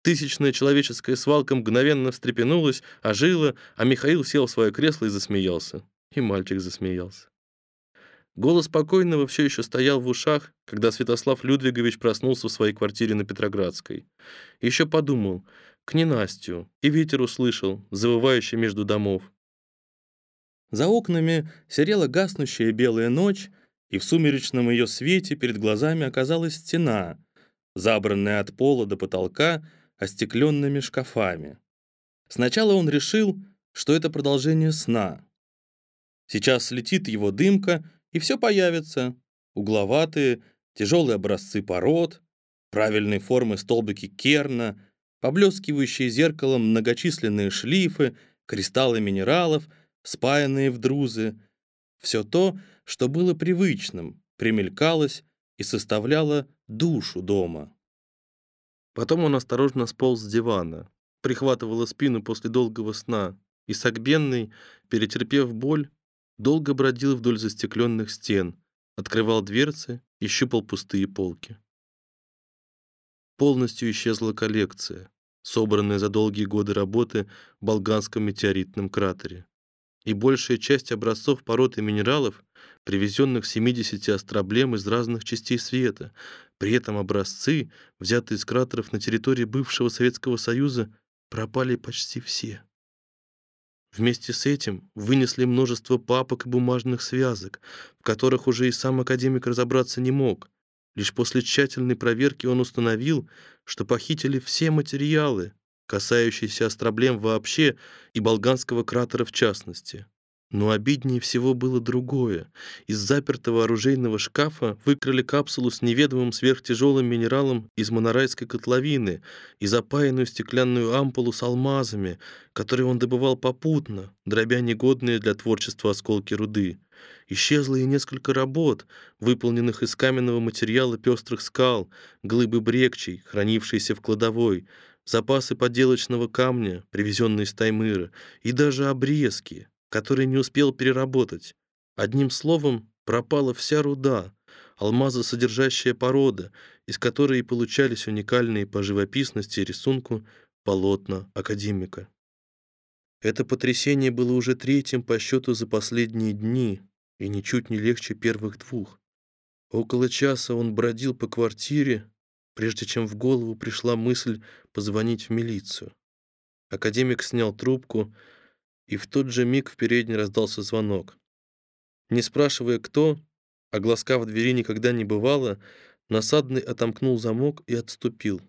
Тысячная человеческая свалка мгновенно встрепенулась, ожила, а Михаил сел в свое кресло и засмеялся. И мальчик засмеялся. Голос покойного все еще стоял в ушах, когда Святослав Людвигович проснулся в своей квартире на Петроградской. Еще подумал, к ненастью, и ветер услышал, завывающий между домов. За окнами серела гаснущая белая ночь, и в сумеречном ее свете перед глазами оказалась стена, забранная от пола до потолка остекленными шкафами. Сначала он решил, что это продолжение сна, Сейчас слетит его дымка, и все появится. Угловатые, тяжелые образцы пород, правильной формы столбики керна, поблескивающие зеркалом многочисленные шлифы, кристаллы минералов, спаянные в друзы. Все то, что было привычным, примелькалось и составляло душу дома. Потом он осторожно сполз с дивана, прихватывала спину после долгого сна, и Сагбенный, перетерпев боль, долго бродил вдоль застекленных стен, открывал дверцы и щупал пустые полки. Полностью исчезла коллекция, собранная за долгие годы работы в Болганском метеоритном кратере. И большая часть образцов пород и минералов, привезенных 70 астроблем из разных частей света, при этом образцы, взятые из кратеров на территории бывшего Советского Союза, пропали почти все. Вместе с этим вынесли множество папок и бумажных связок, в которых уже и сам академик разобраться не мог. Лишь после тщательной проверки он установил, что похитили все материалы, касающиеся астроблем вообще и Болганского кратера в частности. Но обиднее всего было другое. Из запертого оружейного шкафа выкрали капсулу с неведомым сверхтяжелым минералом из монорайской котловины и запаянную стеклянную ампулу с алмазами, которые он добывал попутно, дробя негодные для творчества осколки руды. Исчезло и несколько работ, выполненных из каменного материала пестрых скал, глыбы брекчей, хранившиеся в кладовой, запасы подделочного камня, привезенные из Таймыра, и даже обрезки, который не успел переработать. Одним словом, пропала вся руда, алмазосодержащая порода, из которой и получались уникальные по живописности и рисунку полотна академика. Это потрясение было уже третьим по счету за последние дни и ничуть не легче первых двух. Около часа он бродил по квартире, прежде чем в голову пришла мысль позвонить в милицию. Академик снял трубку, и в тот же миг в передней раздался звонок. Не спрашивая кто, а глазка в двери никогда не бывало, насадный отомкнул замок и отступил.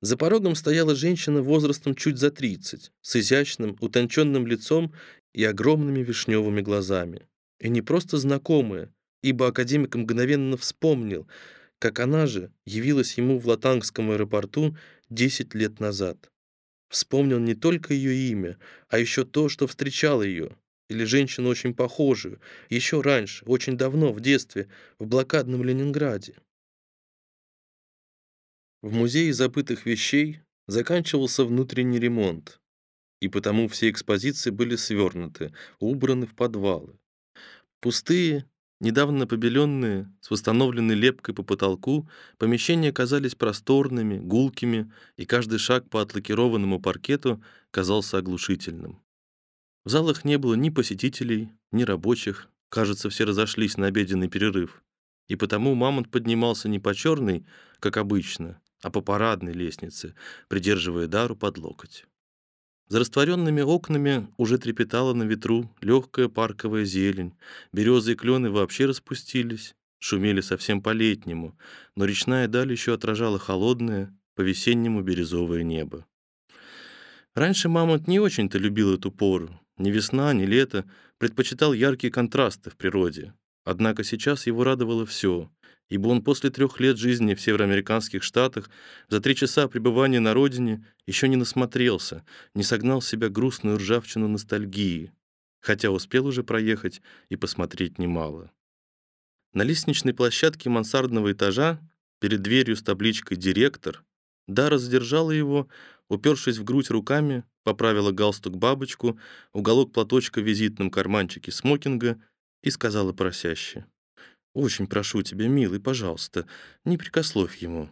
За порогом стояла женщина возрастом чуть за тридцать, с изящным, утонченным лицом и огромными вишневыми глазами. И не просто знакомая, ибо академик мгновенно вспомнил, как она же явилась ему в Латангском аэропорту 10 лет назад. Вспомнил не только ее имя, а еще то, что встречал ее, или женщину очень похожую, еще раньше, очень давно, в детстве, в блокадном Ленинграде. В музее забытых вещей заканчивался внутренний ремонт, и потому все экспозиции были свернуты, убраны в подвалы. Пустые, Недавно побеленные, с восстановленной лепкой по потолку, помещения казались просторными, гулкими, и каждый шаг по отлакированному паркету казался оглушительным. В залах не было ни посетителей, ни рабочих, кажется, все разошлись на обеденный перерыв. И потому мамонт поднимался не по черной, как обычно, а по парадной лестнице, придерживая Дару под локоть. За растворенными окнами уже трепетала на ветру легкая парковая зелень, березы и клены вообще распустились, шумели совсем по-летнему, но речная даль еще отражала холодное, по-весеннему бирюзовое небо. Раньше мамонт не очень-то любил эту пору. Ни весна, ни лето, предпочитал яркие контрасты в природе. Однако сейчас его радовало все ибо он после трех лет жизни в североамериканских штатах за три часа пребывания на родине еще не насмотрелся, не согнал с себя грустную ржавчину ностальгии, хотя успел уже проехать и посмотреть немало. На лестничной площадке мансардного этажа, перед дверью с табличкой «Директор», Дара задержала его, упершись в грудь руками, поправила галстук-бабочку, уголок платочка в визитном карманчике смокинга и сказала просяще. Очень прошу тебя, милый, пожалуйста, не прикословь ему.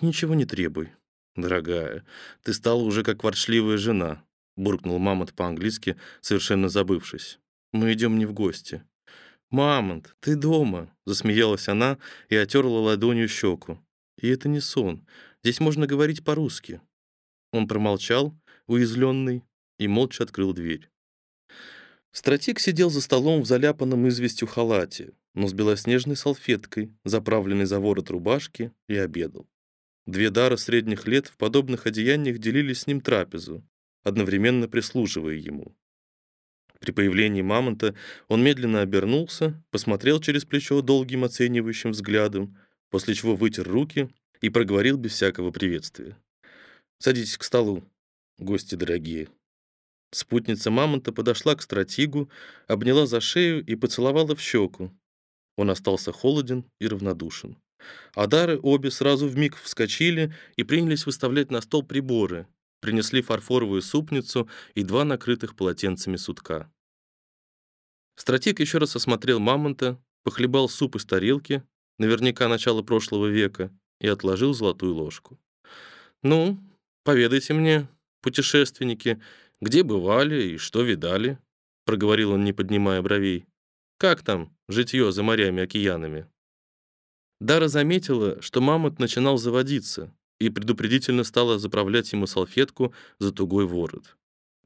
И ничего не требуй. Дорогая, ты стала уже как ворчливая жена, буркнул Мамонт по-английски, совершенно забывшись. Мы идем не в гости. «Мамонт, ты дома!» — засмеялась она и отерла ладонью щеку. «И это не сон. Здесь можно говорить по-русски». Он промолчал, уязвленный, и молча открыл дверь. Стратик сидел за столом в заляпанном известью халате, но с белоснежной салфеткой, заправленной за ворот рубашки, и обедал. Две дары средних лет в подобных одеяниях делили с ним трапезу, одновременно прислуживая ему. При появлении мамонта он медленно обернулся, посмотрел через плечо долгим оценивающим взглядом, после чего вытер руки и проговорил без всякого приветствия. Садитесь к столу, гости дорогие». Спутница мамонта подошла к стратегу, обняла за шею и поцеловала в щеку. Он остался холоден и равнодушен. Адары обе сразу вмиг вскочили и принялись выставлять на стол приборы. Принесли фарфоровую супницу и два накрытых полотенцами сутка. Стратег еще раз осмотрел мамонта, похлебал суп из тарелки, наверняка начала прошлого века, и отложил золотую ложку. «Ну, поведайте мне, путешественники, где бывали и что видали?» — проговорил он, не поднимая бровей. «Как там житье за морями океанами?» Дара заметила, что мамонт начинал заводиться, и предупредительно стала заправлять ему салфетку за тугой ворот.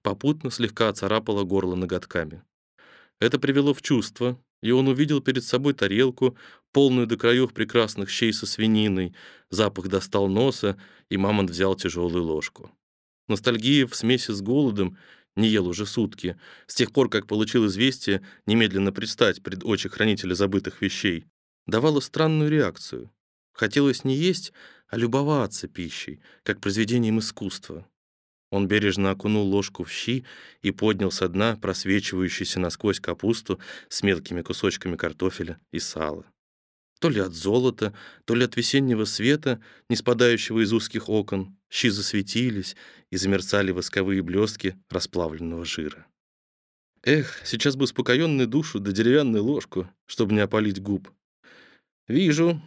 Попутно слегка оцарапала горло ноготками. Это привело в чувство, и он увидел перед собой тарелку, полную до краев прекрасных щей со свининой. Запах достал носа, и мамонт взял тяжелую ложку. Ностальгия в смеси с голодом не ел уже сутки, с тех пор, как получил известие немедленно предстать пред очи хранителя забытых вещей, давала странную реакцию. Хотелось не есть, а любоваться пищей, как произведением искусства. Он бережно окунул ложку в щи и поднял со дна просвечивающуюся насквозь капусту с мелкими кусочками картофеля и сала. То ли от золота, то ли от весеннего света, не спадающего из узких окон, щи засветились и замерцали восковые блестки расплавленного жира. Эх, сейчас бы успокоенную душу да деревянную ложку, чтобы не опалить губ. «Вижу,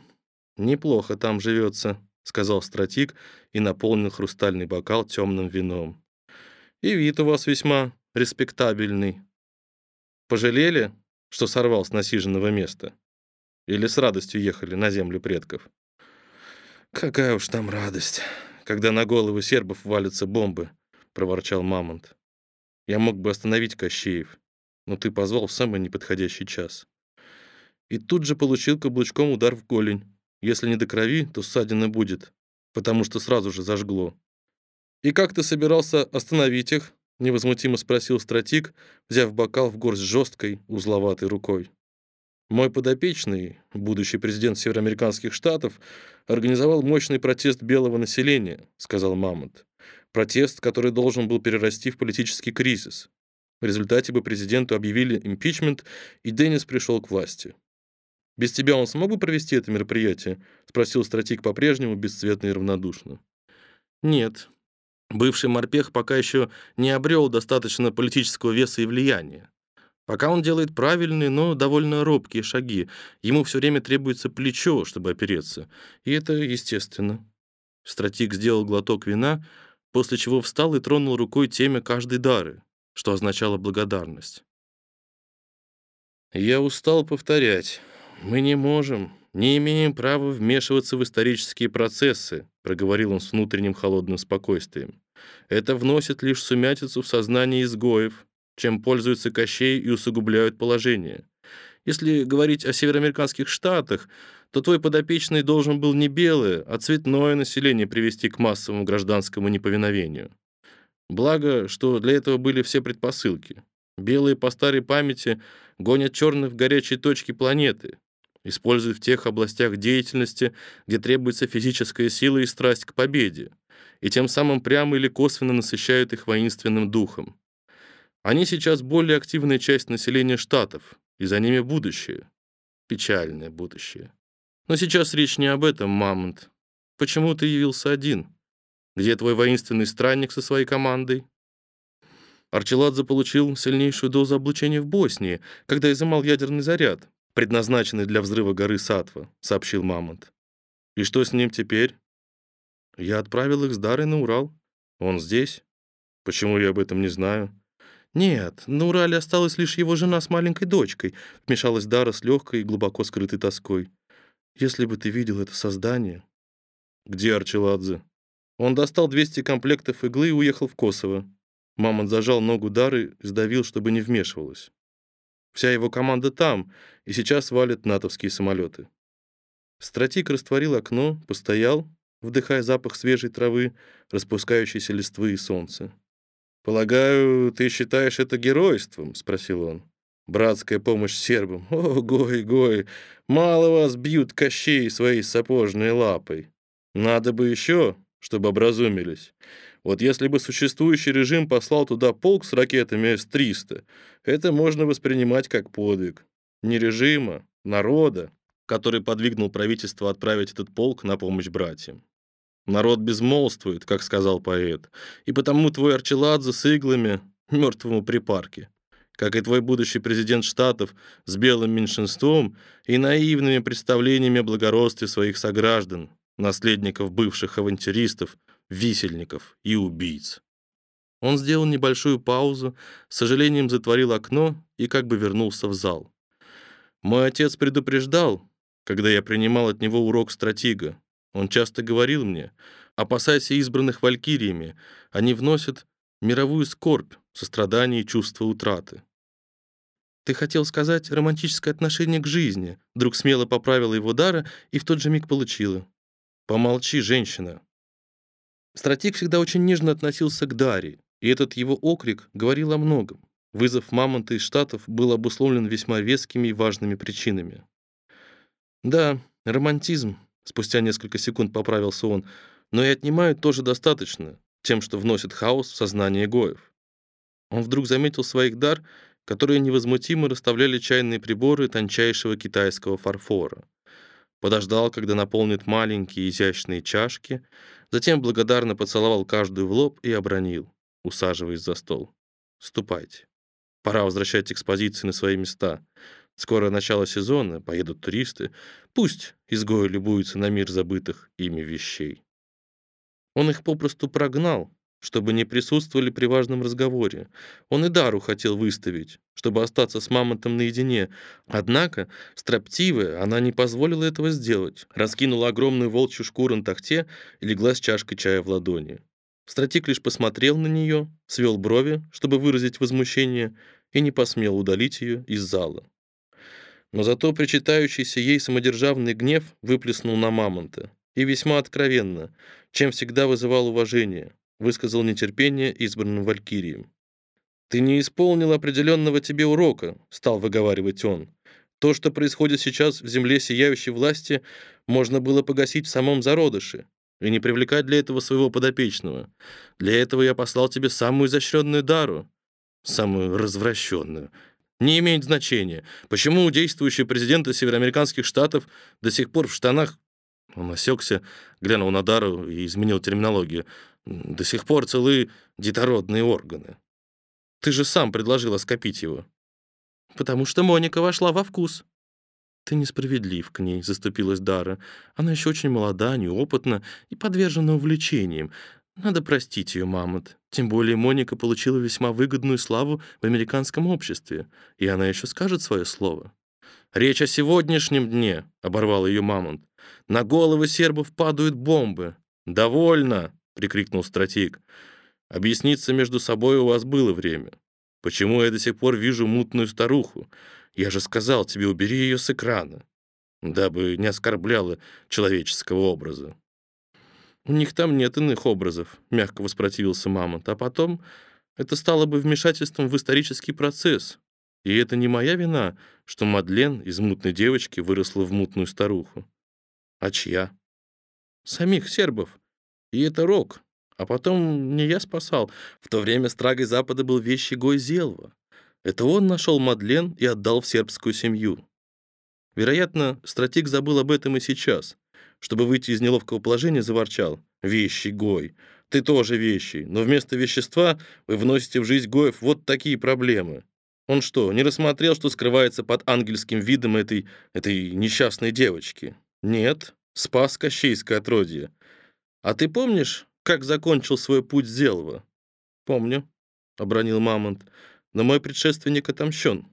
неплохо там живется», — сказал стратик и наполнил хрустальный бокал темным вином. «И вид у вас весьма респектабельный. Пожалели, что сорвал с насиженного места? Или с радостью ехали на землю предков?» «Какая уж там радость, когда на головы сербов валятся бомбы», — проворчал Мамонт. «Я мог бы остановить Кощеев, но ты позвал в самый неподходящий час». И тут же получил каблучком удар в голень. Если не до крови, то ссадина будет, потому что сразу же зажгло. «И как ты собирался остановить их?» — невозмутимо спросил стратик, взяв бокал в горсть жесткой, узловатой рукой. «Мой подопечный, будущий президент Североамериканских штатов, организовал мощный протест белого населения», — сказал Мамонт. «Протест, который должен был перерасти в политический кризис. В результате бы президенту объявили импичмент, и Деннис пришел к власти. Без тебя он смог бы провести это мероприятие?» — спросил стратик по-прежнему, бесцветно и равнодушно. «Нет. Бывший морпех пока еще не обрел достаточно политического веса и влияния. Пока он делает правильные, но довольно робкие шаги. Ему все время требуется плечо, чтобы опереться. И это естественно». Стратик сделал глоток вина, после чего встал и тронул рукой темя каждой дары, что означало благодарность. «Я устал повторять». «Мы не можем, не имеем права вмешиваться в исторические процессы», проговорил он с внутренним холодным спокойствием. «Это вносит лишь сумятицу в сознание изгоев, чем пользуются Кощей и усугубляют положение. Если говорить о североамериканских штатах, то твой подопечный должен был не белое, а цветное население привести к массовому гражданскому неповиновению. Благо, что для этого были все предпосылки. Белые по старой памяти гонят черных в горячие точки планеты, используют в тех областях деятельности, где требуется физическая сила и страсть к победе, и тем самым прямо или косвенно насыщают их воинственным духом. Они сейчас более активная часть населения штатов, и за ними будущее. Печальное будущее. Но сейчас речь не об этом, Мамонт. Почему ты явился один? Где твой воинственный странник со своей командой? Арчеладзе получил сильнейшую дозу облучения в Боснии, когда изымал ядерный заряд, предназначенный для взрыва горы Сатва», — сообщил Мамонт. «И что с ним теперь?» «Я отправил их с Дарой на Урал. Он здесь. Почему я об этом не знаю?» «Нет, на Урале осталась лишь его жена с маленькой дочкой», — вмешалась Дара с легкой и глубоко скрытой тоской. «Если бы ты видел это создание...» «Где Арчеладзе?» Он достал 200 комплектов иглы и уехал в Косово. Мамонт зажал ногу Дары и сдавил, чтобы не вмешивалась. Вся его команда там, и сейчас валят натовские самолеты. Стратик растворил окно, постоял, вдыхая запах свежей травы, распускающейся листвы и солнца. «Полагаю, ты считаешь это геройством?» — спросил он. «Братская помощь сербам. О, гой, гой, мало вас бьют кощей своей сапожной лапой. Надо бы еще, чтобы образумились. Вот если бы существующий режим послал туда полк с ракетами С-300, это можно воспринимать как подвиг. Не режима, народа, который подвигнул правительство отправить этот полк на помощь братьям. Народ безмолвствует, как сказал поэт, и потому твой Арчеладзе с иглами мертвому припарке, как и твой будущий президент Штатов с белым меньшинством и наивными представлениями о благородстве своих сограждан, наследников бывших авантюристов, висельников и убийц. Он сделал небольшую паузу, с сожалением затворил окно и как бы вернулся в зал. Мой отец предупреждал, когда я принимал от него урок стратега. Он часто говорил мне, опасайся избранных валькириями, они вносят мировую скорбь, сострадание и чувство утраты. «Ты хотел сказать романтическое отношение к жизни», вдруг смело поправила его Дара и в тот же миг получила. «Помолчи, женщина». Стратик всегда очень нежно относился к Даре, и этот его окрик говорил о многом. Вызов мамонта из Штатов был обусловлен весьма вескими и важными причинами. «Да, романтизм», — спустя несколько секунд поправился он, «но и отнимают тоже достаточно, тем, что вносит хаос в сознание Гоев». Он вдруг заметил своих дар которые невозмутимо расставляли чайные приборы тончайшего китайского фарфора. Подождал, когда наполнит маленькие изящные чашки, затем благодарно поцеловал каждую в лоб и обронил, усаживаясь за стол. «Ступайте. Пора возвращать экспозиции на свои места. Скоро начало сезона, поедут туристы. Пусть изгои любуются на мир забытых ими вещей». Он их попросту прогнал, чтобы не присутствовали при важном разговоре. Он и Дару хотел выставить, чтобы остаться с мамонтом наедине. Однако, строптивая, она не позволила этого сделать. Раскинула огромную волчью шкуру на тахте и легла с чашкой чая в ладони. Стратик лишь посмотрел на нее, свел брови, чтобы выразить возмущение, и не посмел удалить ее из зала. Но зато причитающийся ей самодержавный гнев выплеснул на мамонта. И весьма откровенно, чем всегда вызывал уважение высказал нетерпение избранным валькириям. «Ты не исполнил определенного тебе урока», — стал выговаривать он. «То, что происходит сейчас в земле сияющей власти, можно было погасить в самом зародыше и не привлекать для этого своего подопечного. Для этого я послал тебе самую изощренную дару, самую развращенную. Не имеет значения, почему действующие президенты североамериканских штатов до сих пор в штанах он осекся, глянул на Дару и изменил терминологию. До сих пор целы детородные органы. Ты же сам предложила скопить его. Потому что Моника вошла во вкус. Ты несправедлив к ней, заступилась Дара. Она еще очень молода, неопытна и подвержена увлечениям. Надо простить ее, Мамонт. Тем более Моника получила весьма выгодную славу в американском обществе, и она еще скажет свое слово. «Речь о сегодняшнем дне», — оборвал ее Мамонт. «На головы сербов падают бомбы». «Довольно!» прикрикнул стратег. Объясниться между собой у вас было время. Почему я до сих пор вижу мутную старуху? Я же сказал тебе, убери ее с экрана, дабы не оскорбляла человеческого образа. У них там нет иных образов, мягко воспротивился Мамонт. А потом это стало бы вмешательством в исторический процесс. И это не моя вина, что Мадлен из мутной девочки выросла в мутную старуху. А чья? Самих сербов. И это рок. А потом не я спасал. В то время страгой Запада был вещий Гой Зелва. Это он нашел Мадлен и отдал в сербскую семью. Вероятно, стратег забыл об этом и сейчас. Чтобы выйти из неловкого положения, заворчал. «Вещий Гой! Ты тоже вещий, но вместо вещества вы вносите в жизнь Гоев вот такие проблемы. Он что, не рассмотрел, что скрывается под ангельским видом этой, этой несчастной девочки? Нет, спас Кощейское отродье. А ты помнишь, как закончил свой путь Зелва? Помню, обронил Мамонт. Но мой предшественник отомщен.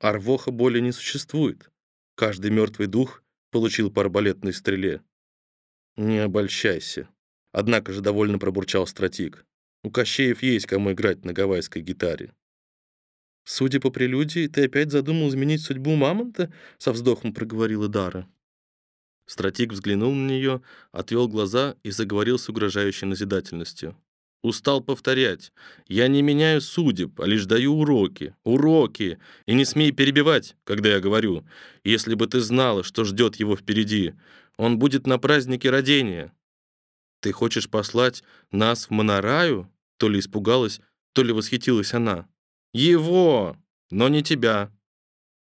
Арвоха боли не существует. Каждый мертвый дух получил по арбалетной стреле. Не обольщайся. Однако же довольно пробурчал стратик. У Кощеев есть кому играть на гавайской гитаре. Судя по прелюдии, ты опять задумал изменить судьбу Мамонта? Со вздохом проговорила Дара. Стратик взглянул на нее, отвел глаза и заговорил с угрожающей назидательностью. «Устал повторять. Я не меняю судеб, а лишь даю уроки. Уроки! И не смей перебивать, когда я говорю. Если бы ты знала, что ждет его впереди. Он будет на празднике родения». Ты хочешь послать нас в Монораю? То ли испугалась, то ли восхитилась она. Его, но не тебя.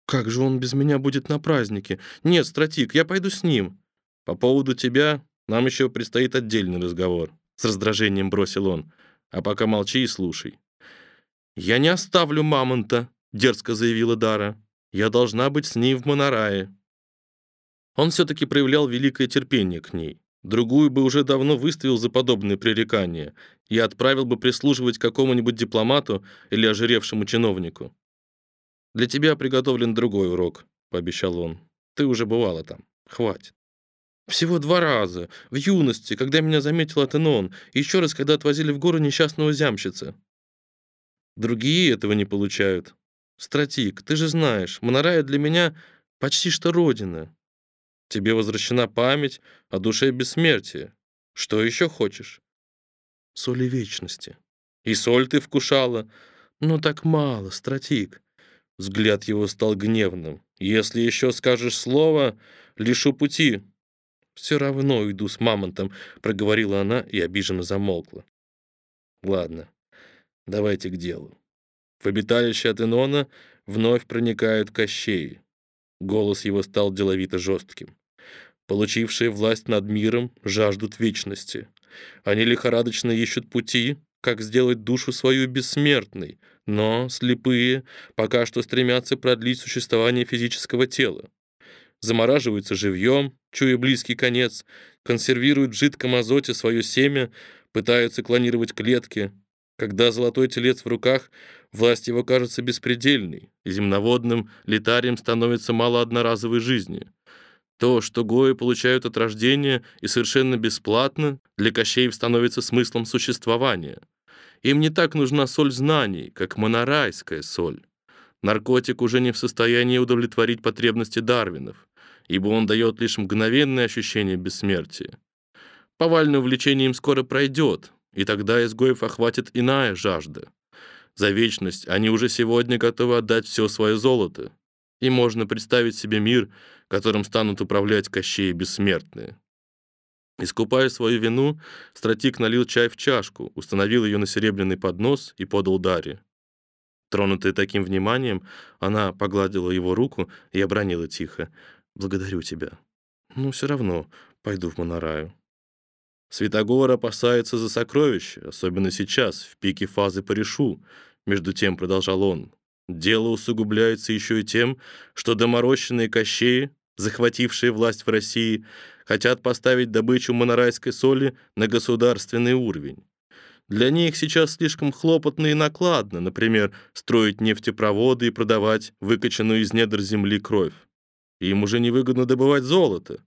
Как же он без меня будет на празднике? Нет, стратик, я пойду с ним. По поводу тебя нам еще предстоит отдельный разговор. С раздражением бросил он. А пока молчи и слушай. Я не оставлю мамонта, дерзко заявила Дара. Я должна быть с ним в Монорае. Он все-таки проявлял великое терпение к ней. Другую бы уже давно выставил за подобные пререкания и отправил бы прислуживать какому-нибудь дипломату или ожиревшему чиновнику. «Для тебя приготовлен другой урок», — пообещал он. «Ты уже бывала там. Хватит». «Всего два раза. В юности, когда меня заметил Атенон, и еще раз, когда отвозили в гору несчастного зямщица». «Другие этого не получают. Стратик, ты же знаешь, Монорая для меня почти что родина. Тебе возвращена память о душе бессмертия. Что еще хочешь? Соли вечности. И соль ты вкушала, но так мало, стратик. Взгляд его стал гневным. Если еще скажешь слово, лишу пути. Все равно уйду с мамонтом, проговорила она и обиженно замолкла. Ладно, давайте к делу. В обиталище Атенона вновь проникают кощеи. Голос его стал деловито жестким получившие власть над миром, жаждут вечности. Они лихорадочно ищут пути, как сделать душу свою бессмертной, но слепые пока что стремятся продлить существование физического тела. Замораживаются живьем, чуя близкий конец, консервируют в жидком азоте свое семя, пытаются клонировать клетки. Когда золотой телец в руках, власть его кажется беспредельной, и земноводным летарием становится мало одноразовой жизни — то, что гои получают от рождения и совершенно бесплатно, для кощеев становится смыслом существования. Им не так нужна соль знаний, как монорайская соль. Наркотик уже не в состоянии удовлетворить потребности дарвинов, ибо он дает лишь мгновенное ощущение бессмертия. Повальное увлечение им скоро пройдет, и тогда изгоев охватит иная жажда. За вечность они уже сегодня готовы отдать все свое золото, и можно представить себе мир, которым станут управлять Кощеи бессмертные. Искупая свою вину, стратик налил чай в чашку, установил ее на серебряный поднос и подал Даре. Тронутая таким вниманием, она погладила его руку и обронила тихо. «Благодарю тебя. Ну, все равно пойду в Монораю». Святогор опасается за сокровища, особенно сейчас, в пике фазы Паришу, между тем продолжал он. Дело усугубляется еще и тем, что доморощенные кощеи, захватившие власть в России, хотят поставить добычу монорайской соли на государственный уровень. Для них сейчас слишком хлопотно и накладно, например, строить нефтепроводы и продавать выкачанную из недр земли кровь. Им уже невыгодно добывать золото.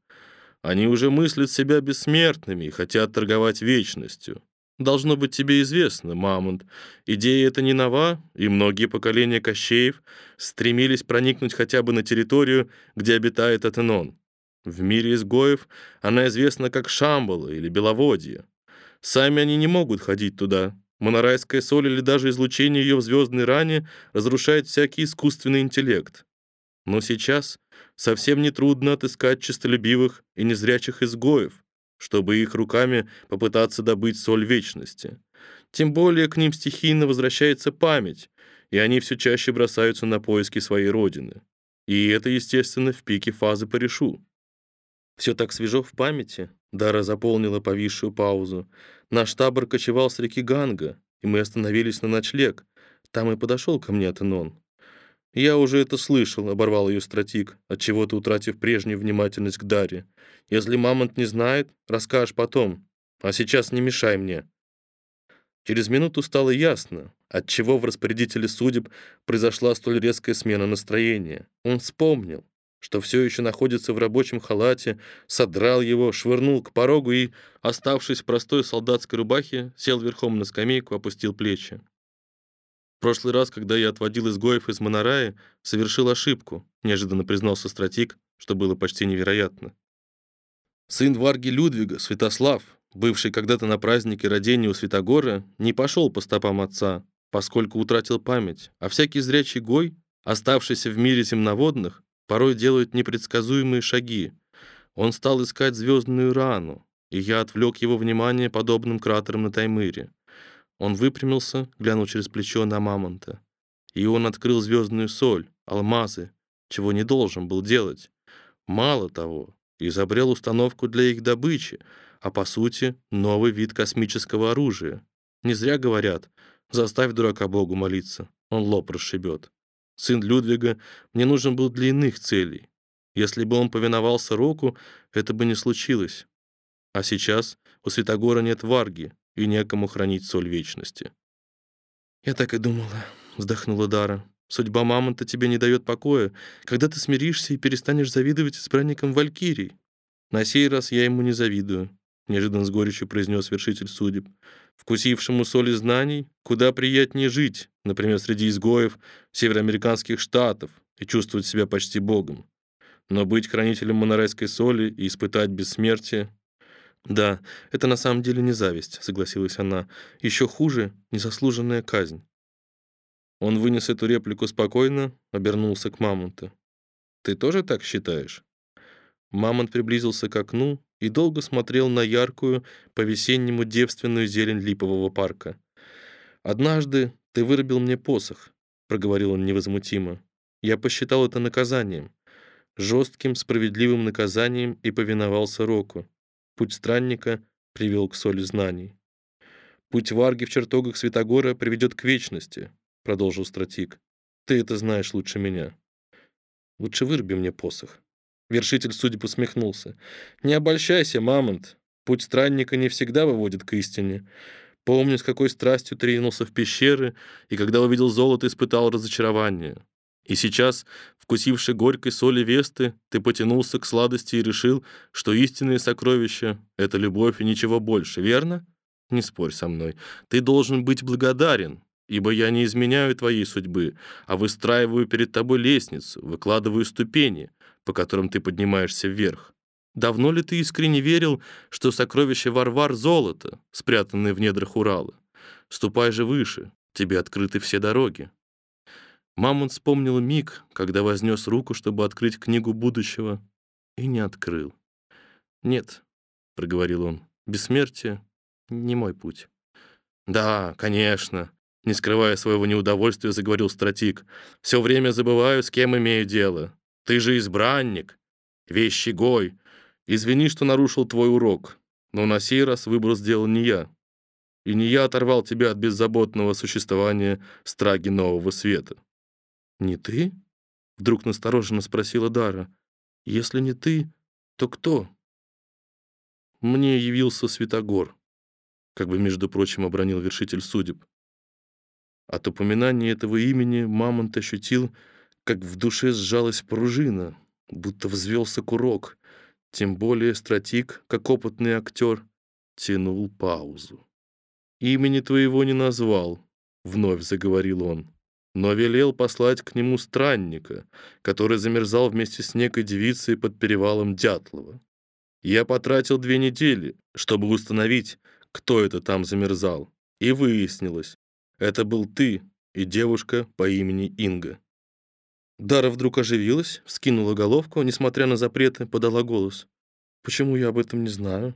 Они уже мыслят себя бессмертными и хотят торговать вечностью. Должно быть тебе известно, Мамонт, идея эта не нова, и многие поколения Кощеев стремились проникнуть хотя бы на территорию, где обитает Атенон. В мире изгоев она известна как Шамбала или Беловодье. Сами они не могут ходить туда. Монорайская соль или даже излучение ее в звездной ране разрушает всякий искусственный интеллект. Но сейчас совсем не трудно отыскать честолюбивых и незрячих изгоев, чтобы их руками попытаться добыть соль вечности. Тем более к ним стихийно возвращается память, и они все чаще бросаются на поиски своей родины. И это, естественно, в пике фазы Паришу. Все так свежо в памяти. Дара заполнила повисшую паузу. Наш табор кочевал с реки Ганга, и мы остановились на ночлег. Там и подошел ко мне Атенон. «Я уже это слышал», — оборвал ее стратик, отчего-то утратив прежнюю внимательность к Даре. «Если Мамонт не знает, расскажешь потом. А сейчас не мешай мне». Через минуту стало ясно, отчего в распорядителе судеб произошла столь резкая смена настроения. Он вспомнил, что все еще находится в рабочем халате, содрал его, швырнул к порогу и, оставшись в простой солдатской рубахе, сел верхом на скамейку, опустил плечи прошлый раз, когда я отводил изгоев из Монорая, совершил ошибку, неожиданно признался стратик, что было почти невероятно. Сын Варги Людвига, Святослав, бывший когда-то на празднике родения у Святогора, не пошел по стопам отца, поскольку утратил память, а всякий зрячий гой, оставшийся в мире земноводных, порой делает непредсказуемые шаги. Он стал искать звездную рану, и я отвлек его внимание подобным кратером на Таймыре. Он выпрямился, глянул через плечо на мамонта. И он открыл звездную соль, алмазы, чего не должен был делать. Мало того, изобрел установку для их добычи, а по сути новый вид космического оружия. Не зря говорят, заставь дурака Богу молиться, он лоб расшибет. Сын Людвига мне нужен был для иных целей. Если бы он повиновался Року, это бы не случилось. А сейчас у Святогора нет варги, и некому хранить соль вечности. «Я так и думала», — вздохнула Дара. «Судьба мамонта тебе не дает покоя, когда ты смиришься и перестанешь завидовать избранникам Валькирий. На сей раз я ему не завидую», — неожиданно с горечью произнес вершитель судеб. «Вкусившему соли знаний куда приятнее жить, например, среди изгоев североамериканских штатов и чувствовать себя почти богом. Но быть хранителем монорайской соли и испытать бессмертие «Да, это на самом деле не зависть», — согласилась она. «Еще хуже — незаслуженная казнь». Он вынес эту реплику спокойно, обернулся к Мамонту. «Ты тоже так считаешь?» Мамонт приблизился к окну и долго смотрел на яркую, по-весеннему девственную зелень липового парка. «Однажды ты вырубил мне посох», — проговорил он невозмутимо. «Я посчитал это наказанием, жестким, справедливым наказанием и повиновался Року. Путь странника привел к соли знаний. Путь Варги в чертогах Святогора приведет к вечности, продолжил стратик. Ты это знаешь лучше меня. Лучше выруби мне посох. Вершитель судеб усмехнулся. Не обольщайся, мамонт. Путь странника не всегда выводит к истине. Помню, с какой страстью ты ринулся в пещеры, и когда увидел золото, испытал разочарование. И сейчас, вкусивши горькой соли Весты, ты потянулся к сладости и решил, что истинные сокровища — это любовь и ничего больше, верно? Не спорь со мной. Ты должен быть благодарен, ибо я не изменяю твоей судьбы, а выстраиваю перед тобой лестницу, выкладываю ступени, по которым ты поднимаешься вверх. Давно ли ты искренне верил, что сокровище Варвар — золото, спрятанное в недрах Урала? Ступай же выше, тебе открыты все дороги. Мамонт вспомнил миг, когда вознес руку, чтобы открыть книгу будущего, и не открыл. «Нет», — проговорил он, — «бессмертие — не мой путь». «Да, конечно», — не скрывая своего неудовольствия, заговорил стратик. «Все время забываю, с кем имею дело. Ты же избранник, вещи Гой. Извини, что нарушил твой урок, но на сей раз выбор сделал не я. И не я оторвал тебя от беззаботного существования страги нового света. «Не ты?» — вдруг настороженно спросила Дара. «Если не ты, то кто?» «Мне явился Святогор», — как бы, между прочим, обронил вершитель судеб. От упоминания этого имени Мамонт ощутил, как в душе сжалась пружина, будто взвелся курок. Тем более стратик, как опытный актер, тянул паузу. «Имени твоего не назвал», — вновь заговорил он но велел послать к нему странника, который замерзал вместе с некой девицей под перевалом Дятлова. Я потратил две недели, чтобы установить, кто это там замерзал, и выяснилось, это был ты и девушка по имени Инга. Дара вдруг оживилась, вскинула головку, несмотря на запреты, подала голос. «Почему я об этом не знаю?»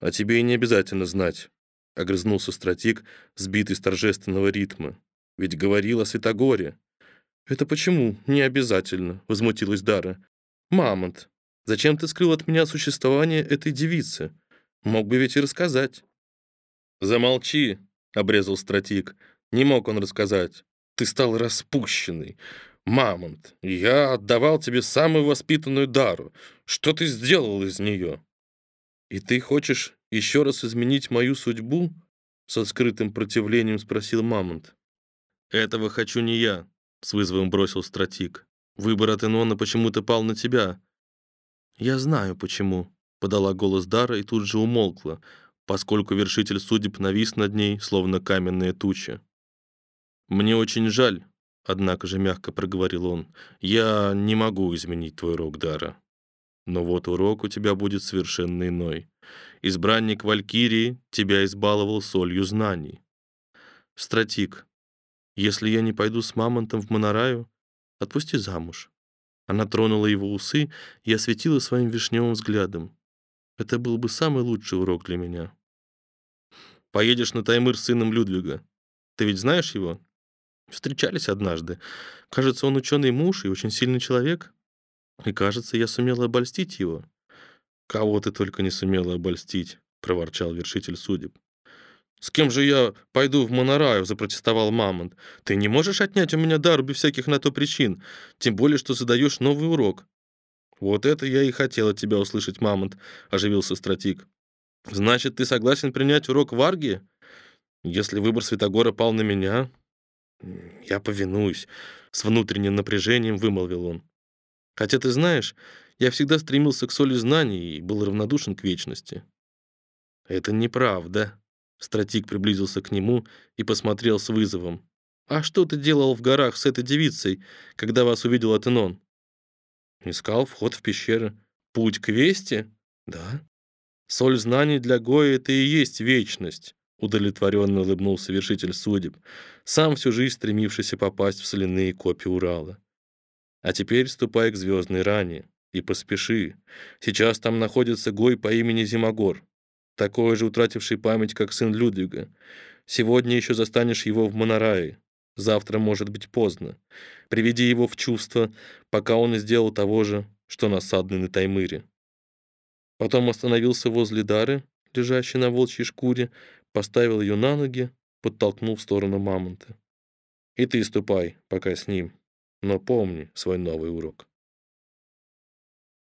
«А тебе и не обязательно знать», — огрызнулся стратик, сбитый с торжественного ритма. Ведь говорил о Святогоре. Это почему? Не обязательно, возмутилась Дара. Мамонт, зачем ты скрыл от меня существование этой девицы? Мог бы ведь и рассказать. Замолчи, обрезал стратик. Не мог он рассказать. Ты стал распущенный. Мамонт, я отдавал тебе самую воспитанную Дару. Что ты сделал из нее? И ты хочешь еще раз изменить мою судьбу? Со скрытым противлением спросил Мамонт. «Этого хочу не я», — с вызовом бросил стратик. «Выбор от Энона почему-то пал на тебя». «Я знаю, почему», — подала голос Дара и тут же умолкла, поскольку вершитель судеб навис над ней, словно каменная туча. «Мне очень жаль», — однако же мягко проговорил он. «Я не могу изменить твой урок Дара. Но вот урок у тебя будет совершенно иной. Избранник Валькирии тебя избаловал солью знаний». «Стратик, если я не пойду с мамонтом в Монораю, отпусти замуж». Она тронула его усы и осветила своим вишневым взглядом. Это был бы самый лучший урок для меня. Поедешь на Таймыр с сыном Людвига. Ты ведь знаешь его? Встречались однажды. Кажется, он ученый муж и очень сильный человек. И кажется, я сумела обольстить его. Кого ты только не сумела обольстить, проворчал вершитель судеб. «С кем же я пойду в Монораю?» — запротестовал Мамонт. «Ты не можешь отнять у меня дар без всяких на то причин, тем более, что задаешь новый урок». «Вот это я и хотел от тебя услышать, Мамонт», — оживился стратик. «Значит, ты согласен принять урок Варги? Если выбор Святогора пал на меня, я повинуюсь», — с внутренним напряжением вымолвил он. «Хотя ты знаешь, я всегда стремился к соли знаний и был равнодушен к вечности». «Это неправда», Стратик приблизился к нему и посмотрел с вызовом. «А что ты делал в горах с этой девицей, когда вас увидел Атенон?» «Искал вход в пещеры. Путь к Вести?» «Да». «Соль знаний для Гоя — это и есть вечность», — удовлетворенно улыбнулся вершитель судеб, сам всю жизнь стремившийся попасть в соляные копии Урала. «А теперь ступай к звездной ране и поспеши. Сейчас там находится Гой по имени Зимогор такой же утративший память, как сын Людвига. Сегодня еще застанешь его в Монорае. Завтра может быть поздно. Приведи его в чувство, пока он не сделал того же, что насадный на Таймыре. Потом остановился возле Дары, лежащей на волчьей шкуре, поставил ее на ноги, подтолкнул в сторону мамонта. И ты ступай, пока с ним, но помни свой новый урок.